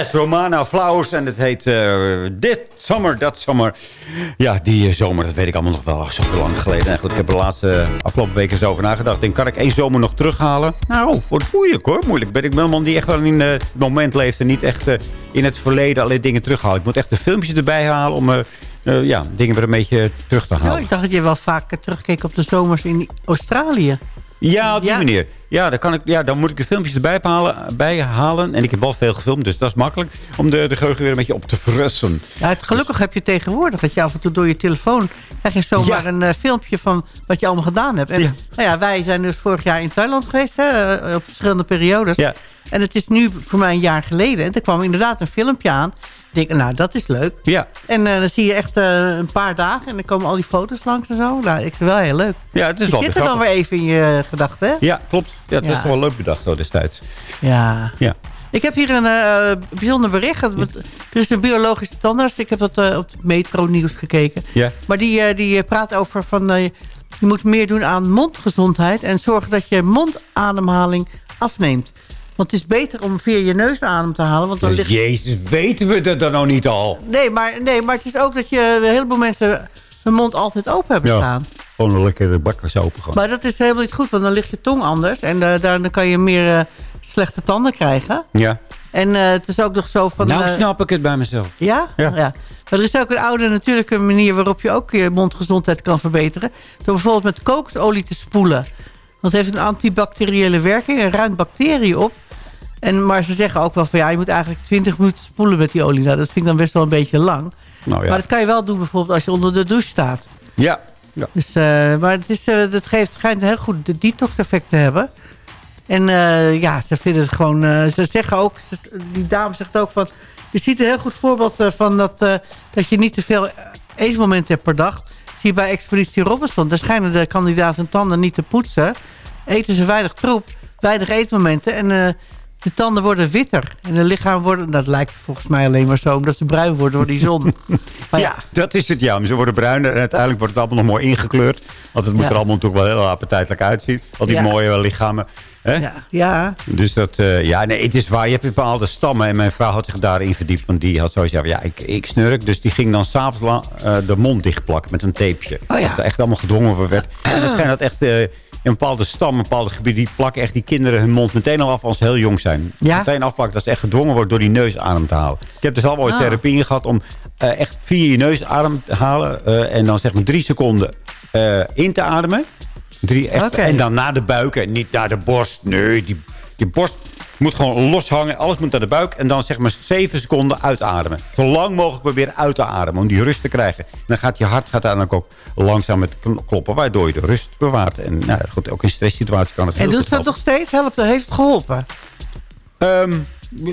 Yes, Romana Flowers. En het heet eh, Dit Summer, Dat Summer. Ja, die eh, zomer, dat weet ik allemaal nog wel zo lang geleden. En goed, ik heb er de laatste eh, afgelopen weken eens over nagedacht. Denk, kan ik één zomer nog terughalen? Nou, wordt moeilijk hoor. Moeilijk. Ben ik ben een man die echt wel in het moment leeft. En niet echt in het verleden alleen dingen terughalen. Ik moet echt de filmpjes erbij halen om... ja, dingen weer een beetje terug te halen. Oh, ik dacht dat je wel vaak terugkeek op de zomers in Australië. Ja, op die manier. Ja, dan, kan ik, ja, dan moet ik de filmpjes erbij halen, bij halen. En ik heb wel veel gefilmd, dus dat is makkelijk. Om de, de geheugen weer een beetje op te frussen. Ja, het, gelukkig heb je tegenwoordig dat je af en toe door je telefoon... krijg je zomaar een uh, filmpje van wat je allemaal gedaan hebt. En Nou ja, wij zijn dus vorig jaar in Thailand geweest, hè, eh, op verschillende periodes. Ja. En het is nu voor mij een jaar geleden. En er kwam inderdaad een filmpje aan. Ik denk, nou, dat is leuk. Ja. En uh, dan zie je echt uh, een paar dagen en dan komen al die foto's langs en zo. Nou, ik vind het wel heel leuk. Ja, het is je wel zit er dan weer even in je gedachten, hè? Ja, klopt. Ja, het Ja. is wel leuk bedacht zo destijds. Ja. Ja. Ik heb hier een eh, bijzonder bericht. Er is een biologische tandarts. Ik heb dat eh, op het Metro Nieuws gekeken. Ja. Maar die, eh, die praat over van... eh, je moet meer doen aan mondgezondheid... en zorgen dat je mondademhaling afneemt. Want het is beter om via je neus adem te halen. Want dan Dus ligt... Jezus, weten we dat dan nog niet al? nee, maar, nee, maar het is ook dat je een heleboel mensen hun mond altijd open hebben staan. gewoon een lekkere bakkers open gewoon. Maar dat is helemaal niet goed, want dan ligt je tong anders. En eh, daar, dan kan je meer eh, slechte tanden krijgen. Ja. En eh, het is ook nog zo van... nou eh, snap ik het bij mezelf. Ja? Ja. Maar er is ook een oude natuurlijke manier waarop je ook je mondgezondheid kan verbeteren. Door bijvoorbeeld met kokosolie te spoelen. Want het heeft een antibacteriële werking en ruimt bacteriën op. En, maar ze zeggen ook wel van ja, je moet eigenlijk 20 minuten spoelen met die olie. Nou, dat vind ik dan best wel een beetje lang. Nou ja. Maar dat kan je wel doen bijvoorbeeld als je onder de douche staat. Ja. ja. Dus, eh, maar het, is, eh, het geeft, schijnt een heel goed de detox effect te hebben. En eh, ja, ze vinden het gewoon... ze zeggen ook, ze- die dame zegt ook van... Je ziet een heel goed voorbeeld van dat, dat je niet te veel eetmomenten hebt per dag. Zie je bij Expeditie Robinson. Daar schijnen de kandidaten hun tanden niet te poetsen. Eten ze weinig troep, weinig eetmomenten. En eh, de tanden worden witter. En de lichaam worden... Dat lijkt volgens mij alleen maar zo, omdat ze bruin worden door die zon. maar ja, Dat is het, ja. Ze worden bruiner en uiteindelijk wordt het allemaal nog mooi ingekleurd. Want het moet Ja. er allemaal natuurlijk wel heel appetijtelijk uitzien. Al die Ja. mooie lichamen. Hè? ja, ja. Dus dat, eh, ja, nee, het is waar. Je hebt bepaalde stammen. En mijn vrouw had zich daarin verdiept. Want die had van, ja, ik, ik snurk. Dus die ging dan s'avonds eh, de mond dichtplakken met een tapeje. Oh ja. Dat er echt allemaal gedwongen voor werd. En het schijnt dat echt eh, in bepaalde stammen, bepaalde gebieden... die plakken echt die kinderen hun mond meteen al af als ze heel jong zijn. Ja? Meteen afplakken dat ze echt gedwongen wordt door die neus adem te halen. Ik heb dus al ooit Ah. therapie in gehad om echt via je neus adem te halen. en dan zeg maar drie seconden in te ademen. Drie echt. En dan naar de buik en niet naar de borst. Nee, die, die borst moet gewoon loshangen. Alles moet naar de buik. En dan zeg maar zeven seconden uitademen. Zo lang mogelijk proberen uit te ademen. Om die rust te krijgen. En dan gaat je hart gaat uiteindelijk ook langzaam met kl- kloppen. Waardoor je de rust bewaart. En nou, goed, ook in stresssituaties kan het En doet dat helpen. nog steeds? Helpt, heeft het geholpen? Ehm,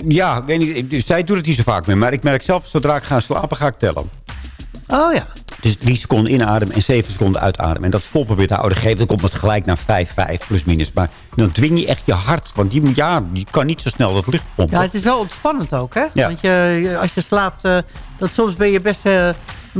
ja, ik weet niet. Zij doet het niet zo vaak meer. Maar ik merk zelf, zodra ik ga slapen, ga ik tellen. Oh ja. Dus drie seconden inademen en zeven seconden uitademen. En dat vol probeert te houden. Geeft ook op het gelijk naar 5, 5 plus minus. Maar dan dwing je echt je hart. Want die, ja, die kan niet zo snel dat licht pompen. Ja, het is wel ontspannend ook, hè? Ja. Want je, als je slaapt, eh, dat soms ben je best eh,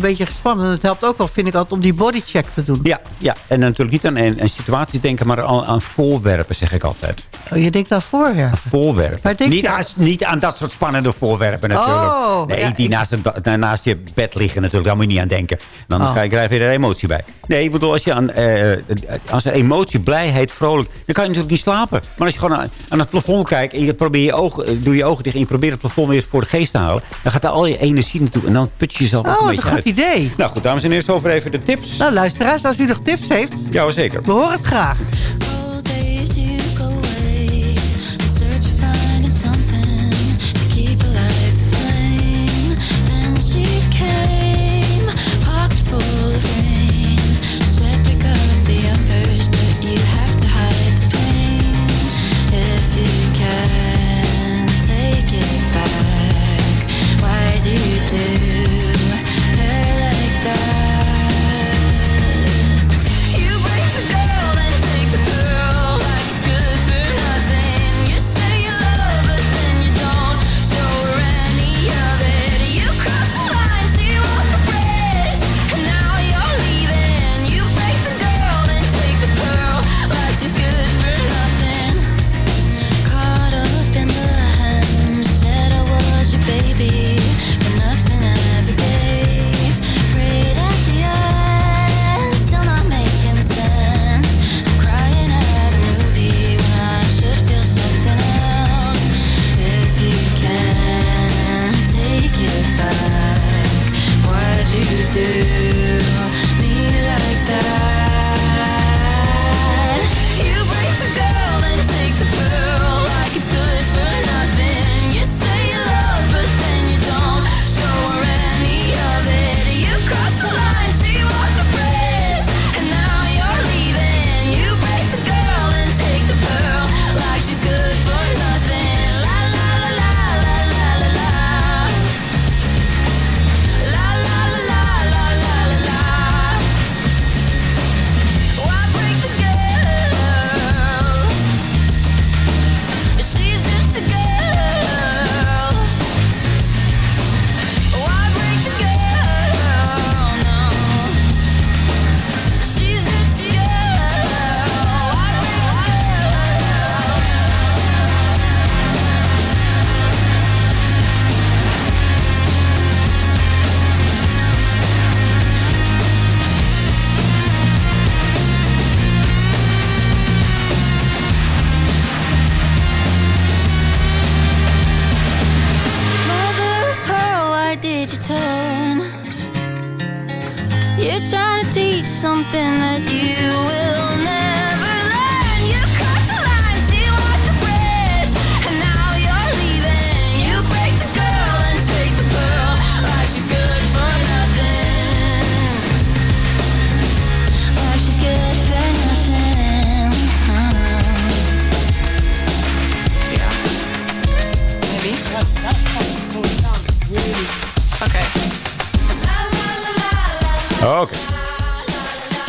een beetje gespannen. En het helpt ook wel, vind ik altijd, om die bodycheck te doen. Ja, ja, en natuurlijk niet aan, aan, aan situaties denken, maar aan, aan voorwerpen, zeg ik altijd. Oh, je denkt aan voorwerpen. Voorwerpen. Waar denk Niet je aan, niet aan dat soort spannende voorwerpen natuurlijk. Oh, nee, ja, die naast, het, ba- naast je bed liggen natuurlijk. Daar moet je niet aan denken. Dan Oh. krijg je er emotie bij. Nee, ik bedoel, als, je aan, eh, als er emotie, blijheid, vrolijk... dan kan je natuurlijk niet slapen. Maar als je gewoon aan, aan het plafond kijkt... en je probeert je ogen, doe je ogen dicht... en je probeert het plafond weer voor de geest te halen... dan gaat daar al je energie naartoe. En dan put je jezelf ook Oh, een een beetje uit. Idee. Nou goed, dames en heren, over even de tips. Nou, luisteraars, als u nog tips heeft, Ja, zeker. we horen het graag. You're trying to teach something that you will Oké.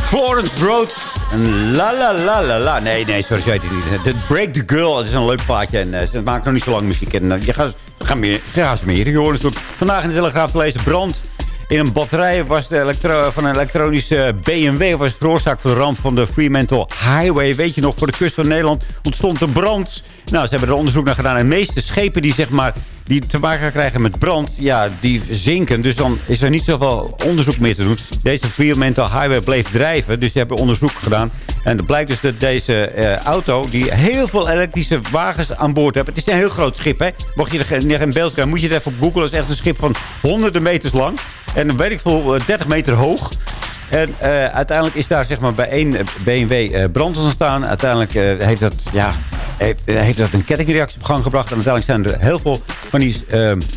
Florence Road. En la la la la la. Nee, nee, sorry, heet het niet. The Break the Girl. Het is een leuk plaatje. En eh, ze maken nog niet zo lang muziek. En eh, je gaat, gaan meer, gaan ze meer. Je vandaag in de Telegraaf te lezen. Brand in een batterij was de van een elektronische BMW... was veroorzaakt voor de ramp van de Fremantle Highway. Weet je nog, voor de kust van Nederland ontstond een brand. Nou, ze hebben er onderzoek naar gedaan. En de meeste schepen die, zeg maar, die te maken krijgen met brand... ja, die zinken. Dus dan is er niet zoveel onderzoek meer te doen. Deze Fremantle Highway bleef drijven. Dus ze hebben onderzoek gedaan. En het blijkt dus dat deze eh, auto... die heel veel elektrische wagens aan boord heeft. Het is een heel groot schip, hè. Mocht je er geen beeld krijgen, moet je het even op googlen. Het is echt een schip van honderden meters lang. En weet ik veel, eh, 30 meter hoog. En eh, uiteindelijk is daar zeg maar, bij één BMW eh, brand ontstaan. Uiteindelijk eh, heeft, dat, ja, heeft, heeft dat een kettingreactie op gang gebracht. En uiteindelijk zijn er heel veel van die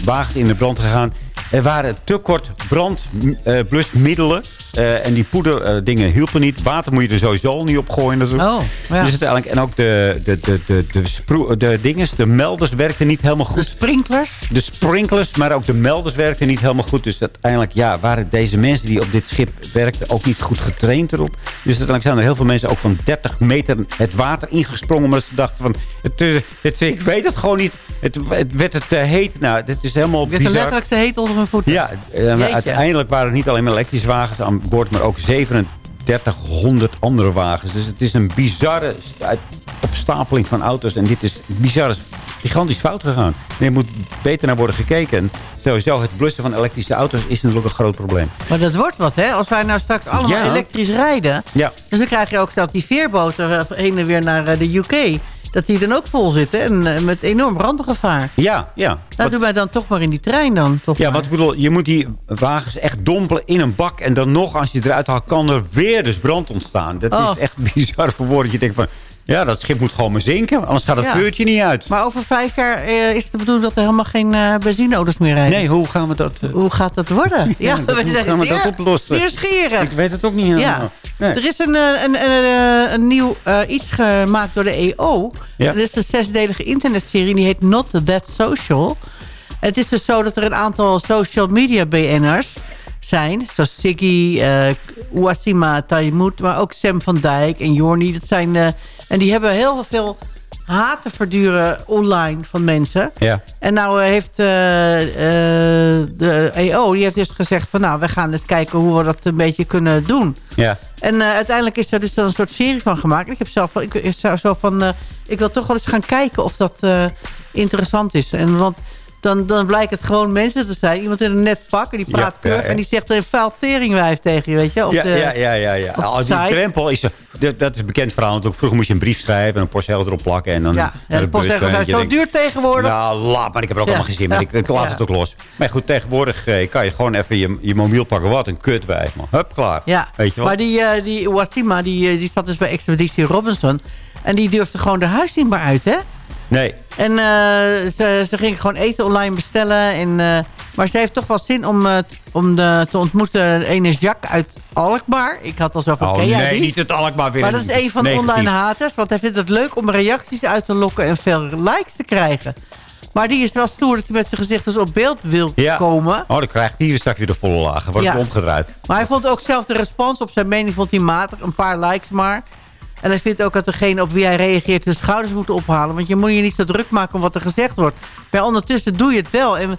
wagens in de brand gegaan. Er waren te kort brandblusmiddelen. Eh, en die poederdingen hielpen niet. Water moet je er sowieso niet op gooien natuurlijk. Oh, ja. Dus uiteindelijk, en ook de, de, de, de, de, sproe- de dinges, de melders werkten niet helemaal goed. De sprinklers? De sprinklers, maar ook de melders werkten niet helemaal goed. Dus uiteindelijk ja, waren deze mensen die op dit schip werkten ook niet goed getraind erop. Dus uiteindelijk zijn er heel veel mensen ook van 30 meter het water ingesprongen. Omdat ze dachten van, het, eh, het, ik weet het gewoon niet. Het, het werd het te heet. Nou, dit is helemaal Het werd er bizar. letterlijk te heet onder hun voeten. Ja, eh, uiteindelijk waren er niet alleen maar elektrische wagens aan boord, maar ook 3700 andere wagens. Dus het is een bizarre opstapeling van auto's. En dit is bizar, is gigantisch fout gegaan. En er moet beter naar worden gekeken. En sowieso het blussen van elektrische auto's is natuurlijk een groot probleem. Maar dat wordt wat, hè? Als wij nou straks allemaal Ja. elektrisch rijden... Ja. Dus dan krijg je ook dat die veerboten eh, heen en weer naar eh, de UK... dat die dan ook vol zitten en eh, met enorm brandgevaar. Ja, ja. Nou, doen wij dan toch maar in die trein dan. Toch Ja, maar. wat ik bedoel, je moet die wagens echt dompelen in een bak. En dan nog, als je het eruit haalt, kan er weer dus brand ontstaan. Dat Oh. is echt bizar voor woorden. Je denkt van, ja, dat schip moet gewoon maar zinken. Anders gaat het Ja. vuurtje niet uit. Maar over vijf jaar eh, is het de bedoeling dat er helemaal geen eh benzineauto's meer rijden. Nee, hoe gaan we dat... eh, Hoe gaat dat worden? Ja, dat- we hoe zijn gaan we dat oplossen? nieuwsgierig. Ik weet het ook niet helemaal. Ja, Nee. er is een, een, een, een nieuw iets gemaakt door de EO. Ja. Dit is een zesdelige internetserie. Die heet Not That Social. Het is dus zo dat er een aantal social media BN'ers zijn. Zoals Siggy, eh Wassima Taimut, maar ook Sam van Dijk en Jorni. Dat zijn, eh, en die hebben heel veel haat te verduren online van mensen. Ja. En nou eh, heeft de EO die heeft dus gezegd van... nou, we gaan eens kijken hoe we dat een beetje kunnen doen. Ja. En uiteindelijk is er dus dan een soort serie van gemaakt. Ik heb zelf van, ik, zo van, ik wil toch wel eens gaan kijken of dat interessant is. En want dan, dan blijkt het gewoon mensen te zijn. Iemand in een net pak en die praat Ja, ja, keurig ja. en die zegt een vuil teringwijf tegen je, weet je. Op Ja, de, ja, ja, ja, ja. de Oh, die drempel is... Dat, dat is een bekend verhaal. Want ook vroeger moest je een brief schrijven en een postzegel erop plakken. En dan Ja, ja, de bus postzegels zijn zo denkt, duur tegenwoordig. Nou, laat maar. Ik heb er ook Ja. allemaal geen zin in. Ik, ik laat Ja. het ook los. Maar goed, tegenwoordig eh, kan je gewoon even je, je mobiel pakken. Wat een kutwijf, man. Hup, klaar. Ja, Weet je wel? maar die, eh die Wassima, die, eh, die zat dus bij Expeditie Robinson. En die durfde gewoon de huis niet meer uit, hè? Nee. En eh, ze, ze ging gewoon eten online bestellen. En, eh, maar ze heeft toch wel zin om, eh, om de, te ontmoeten ene Jacques uit Alkmaar. Ik had al zo van, Oh ken jij nee, niet het Alkmaar weer. Maar dat is een van de negatief. online haters. Want hij vindt het leuk om reacties uit te lokken en veel likes te krijgen. Maar die is wel stoer dat hij met zijn gezicht dus op beeld wil Ja. komen. Oh, dan krijgt hij straks weer de volle lagen. Wordt Ja. omgedraaid. Maar hij vond ook zelf de respons op zijn mening vond hij matig. Een paar likes maar. En hij vindt ook dat degene op wie hij reageert de schouders moeten ophalen. Want je moet je niet zo druk maken om wat er gezegd wordt. Maar ondertussen doe je het wel. En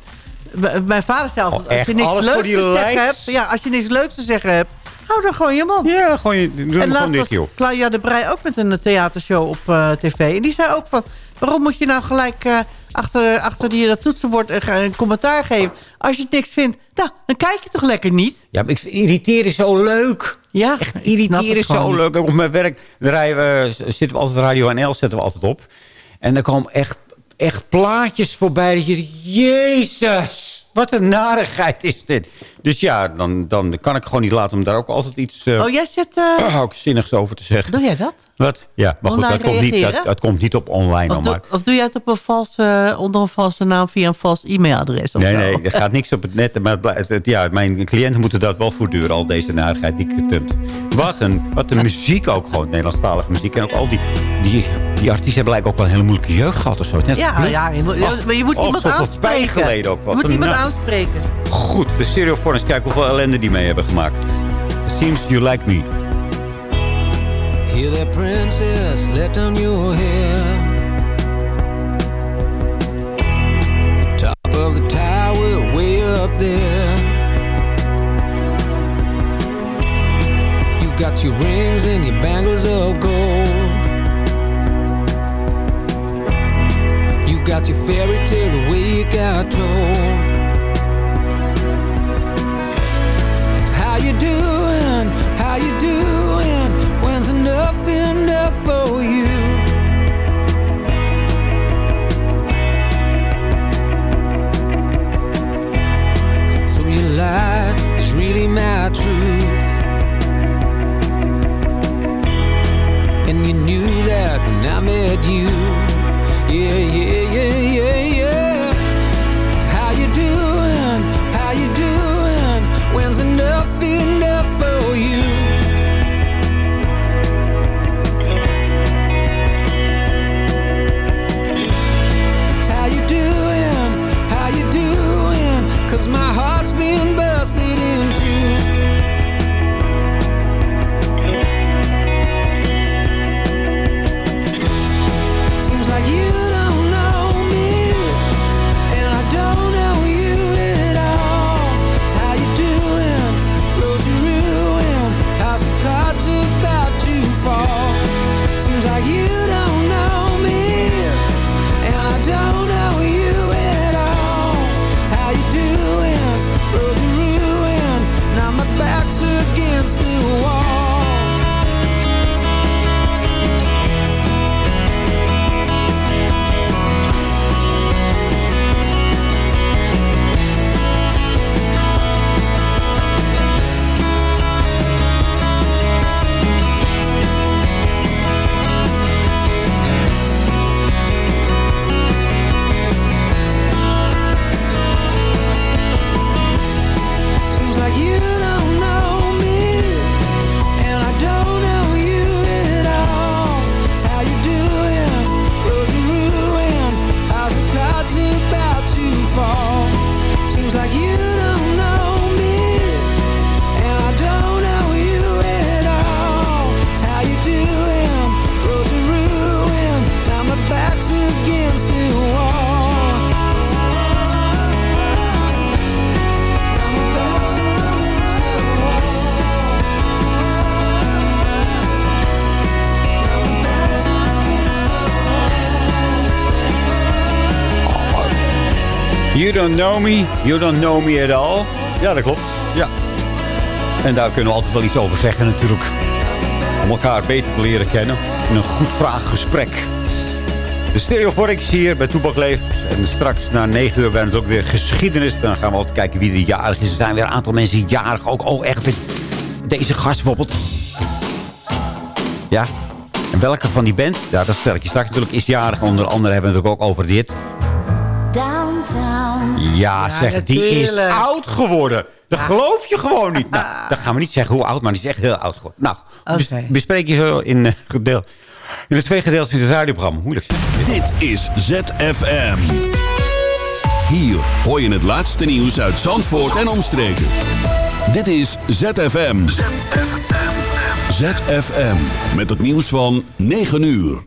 mijn vader zei altijd, als echt? je niks leuks te zeggen hebt... Ja, als je niks leuks te zeggen hebt, hou dan gewoon je mond. Ja, gewoon je, doe En gewoon laatst dit, was. Claudia de Brij ook met een theatershow op eh, tv. En die zei ook van, waarom moet je nou gelijk eh, achter, achter die, dat toetsenbord een, een commentaar geven? Als je het niks vindt, nou, dan kijk je toch lekker niet? Ja, maar ik vind irriteren is zo leuk. Ja, Echt irriteren is zo leuk. Op mijn werk rijden we, zitten we altijd Radio NL zetten we altijd op. En dan komen echt, echt plaatjes voorbij. Dat je Jezus. Wat een narigheid is dit. Dus ja, dan, dan kan ik gewoon niet laten om daar ook altijd iets... eh, Oh, jij zet... eh, ook zinnigs over te zeggen. doe jij dat? Wat? Ja, maar goed, dat komt, niet, dat, komt niet op online Of doe, maar... of doe jij het op een valse, onder een valse naam via een vals e-mailadres? Nee, zo? nee, er gaat niks op het net. Maar het blijft- het- ja, mijn cliënten moeten dat wel voortduren, al deze narigheid die ik getumpt. Wat een, wat een muziek ook gewoon, Nederlandstalige muziek. En ook al die, die, die artiesten hebben blijkbaar ook wel een hele moeilijke jeugd gehad of zo. Net Ja, ja, je moet, Ach, maar je moet oh, iemand aanspreken. geleden ook. Wat je moet een iemand aanspreken. Goed, de Stereophonics, kijk hoeveel ellende die mee hebben gemaakt. Seems you like me. Hear that princess, let down your hair. Don't know me, you don't know me at all. Ja, dat klopt. Ja. En daar kunnen we altijd wel iets over zeggen natuurlijk. Om elkaar beter te leren kennen. In een goed vraaggesprek. De Stereophonics hier bij Toepak Leeft. En straks na 9 uur ben het ook weer geschiedenis. Dan gaan we altijd kijken wie er jarig is. Er zijn weer een aantal mensen jarig. Ook oh, echt deze gast bijvoorbeeld. Ja. En welke van die band? Ja, dat vertel ik je straks natuurlijk. Is jarig. Onder andere hebben we het ook over dit. Ja, zeg, die is oud geworden. Dat geloof je gewoon niet. Nou, dan gaan we niet zeggen hoe oud, maar die is echt heel oud geworden. Nou, bes- bespreek je zo in, eh, gedeel, in de twee gedeelten van het radioprogramma. Moeilijk. Dit is ZFM. Hier hoor je het laatste nieuws uit Zandvoort en omstreken. Dit is ZFM. ZFM. Met het nieuws van 9 uur.